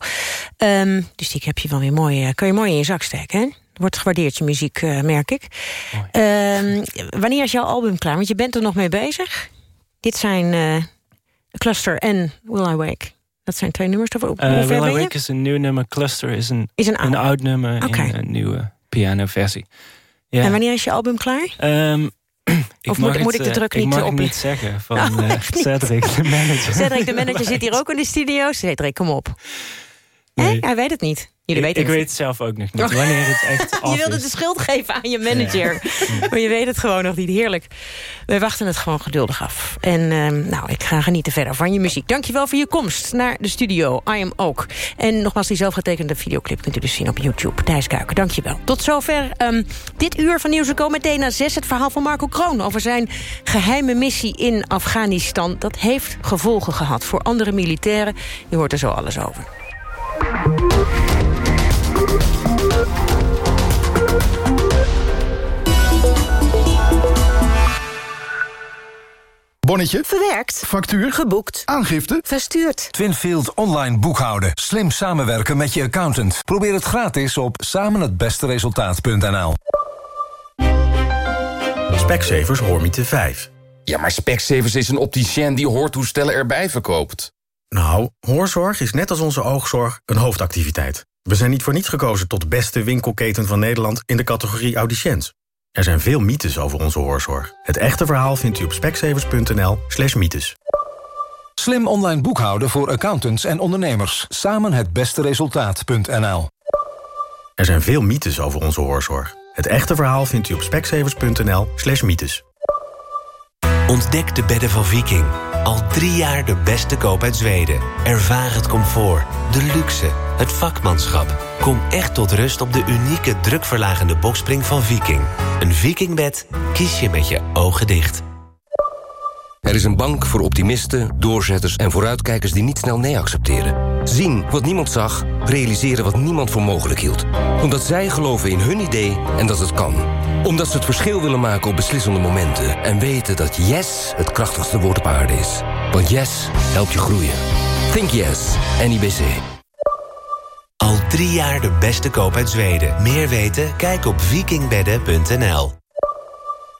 Ehm, dus die heb je wel weer mooi, eh, kan je mooi in je zak steken, hè? Wordt gewaardeerd, je muziek, eh, merk ik. Ehm, wanneer is jouw album klaar? Want je bent er nog mee bezig. Dit zijn eh, Cluster en Will I Wake. Dat zijn twee nummers. Hoe Eh, Will I? Wake is een nieuw nummer. Cluster is een, Is een oud. oud nummer Oké. in een nieuwe pianoversie. Ja. En wanneer is je album klaar? Ehm, ik Of moet- moet ik de eh, druk ik niet op- het niet zeggen van Oh, eh? Cedric, de manager. Cedric, de manager, zit hier ook in de studio. Cedric, kom op. Hè? Hij weet het niet. Jullie ik, weten ik het. weet het zelf ook nog niet. Wanneer het echt af Je wilde is. de schuld geven aan je manager. Maar je weet het gewoon nog niet. Heerlijk. Wij wachten het gewoon geduldig af. En ehm, nou, ik ga genieten verder van je muziek. Dankjewel voor je komst naar de studio. I am ook. En nogmaals, die zelfgetekende videoclip kunt u dus zien op YouTube. Thijs Kuiken, dankjewel. Tot zover ehm, dit uur van Nieuws en. Meteen na zes het verhaal van Marco Kroon... over zijn geheime missie in Afghanistan. Dat heeft gevolgen gehad voor andere militairen. Je hoort er zo alles over. Bonnetje. Verwerkt. Factuur. Geboekt. Aangifte. Verstuurd. Twinfield online boekhouden. Slim samenwerken met je accountant. Probeer het gratis op samenhetbesteresultaat.nl. Specsavers Hoormiete 5. Ja, maar Specsavers is een opticien die hoortoestellen erbij verkoopt. Nou, hoorzorg is net als onze oogzorg een hoofdactiviteit. We zijn niet voor niets gekozen tot de beste winkelketen van Nederland in de categorie audiciënt. Er zijn veel mythes over onze hoorzorg. Het echte verhaal vindt u op specsavers.nl slash mythes. Slim online boekhouden voor accountants en ondernemers. Samenhetbesteresultaat.nl. Er zijn veel mythes over onze hoorzorg. Het echte verhaal vindt u op specsavers.nl slash mythes. Ontdek de bedden van Viking. Al drie jaar de beste koop uit Zweden. Ervaar het comfort, de luxe, het vakmanschap. Kom echt tot rust op de unieke drukverlagende bokspring van Viking. Een Vikingbed kies je met je ogen dicht. Er is een bank voor optimisten, doorzetters en vooruitkijkers die niet snel nee accepteren. Zien wat niemand zag, realiseren wat niemand voor mogelijk hield. Omdat zij geloven in hun idee en dat het kan. Omdat ze het verschil willen maken op beslissende momenten. En weten dat yes het krachtigste woord op aarde is. Want yes helpt je groeien. Think yes, NIBC. Al Drie jaar de beste koop uit Zweden. Meer weten? Kijk op vikingbedden.nl.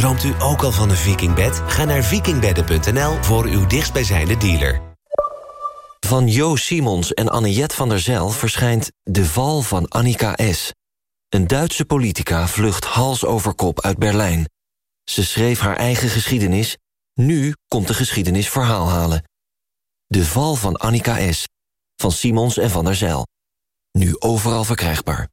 Droomt u ook al van een vikingbed? Ga naar vikingbedden.nl voor uw dichtstbijzijnde dealer. Van Jo Simons en Anniette van der Zijl verschijnt De Val van Annika S. Een Duitse politica vlucht hals over kop uit Berlijn. Ze schreef haar eigen geschiedenis. Nu komt de geschiedenis verhaal halen. De Val van Annika S. Van Simons en van der Zijl. Nu overal verkrijgbaar.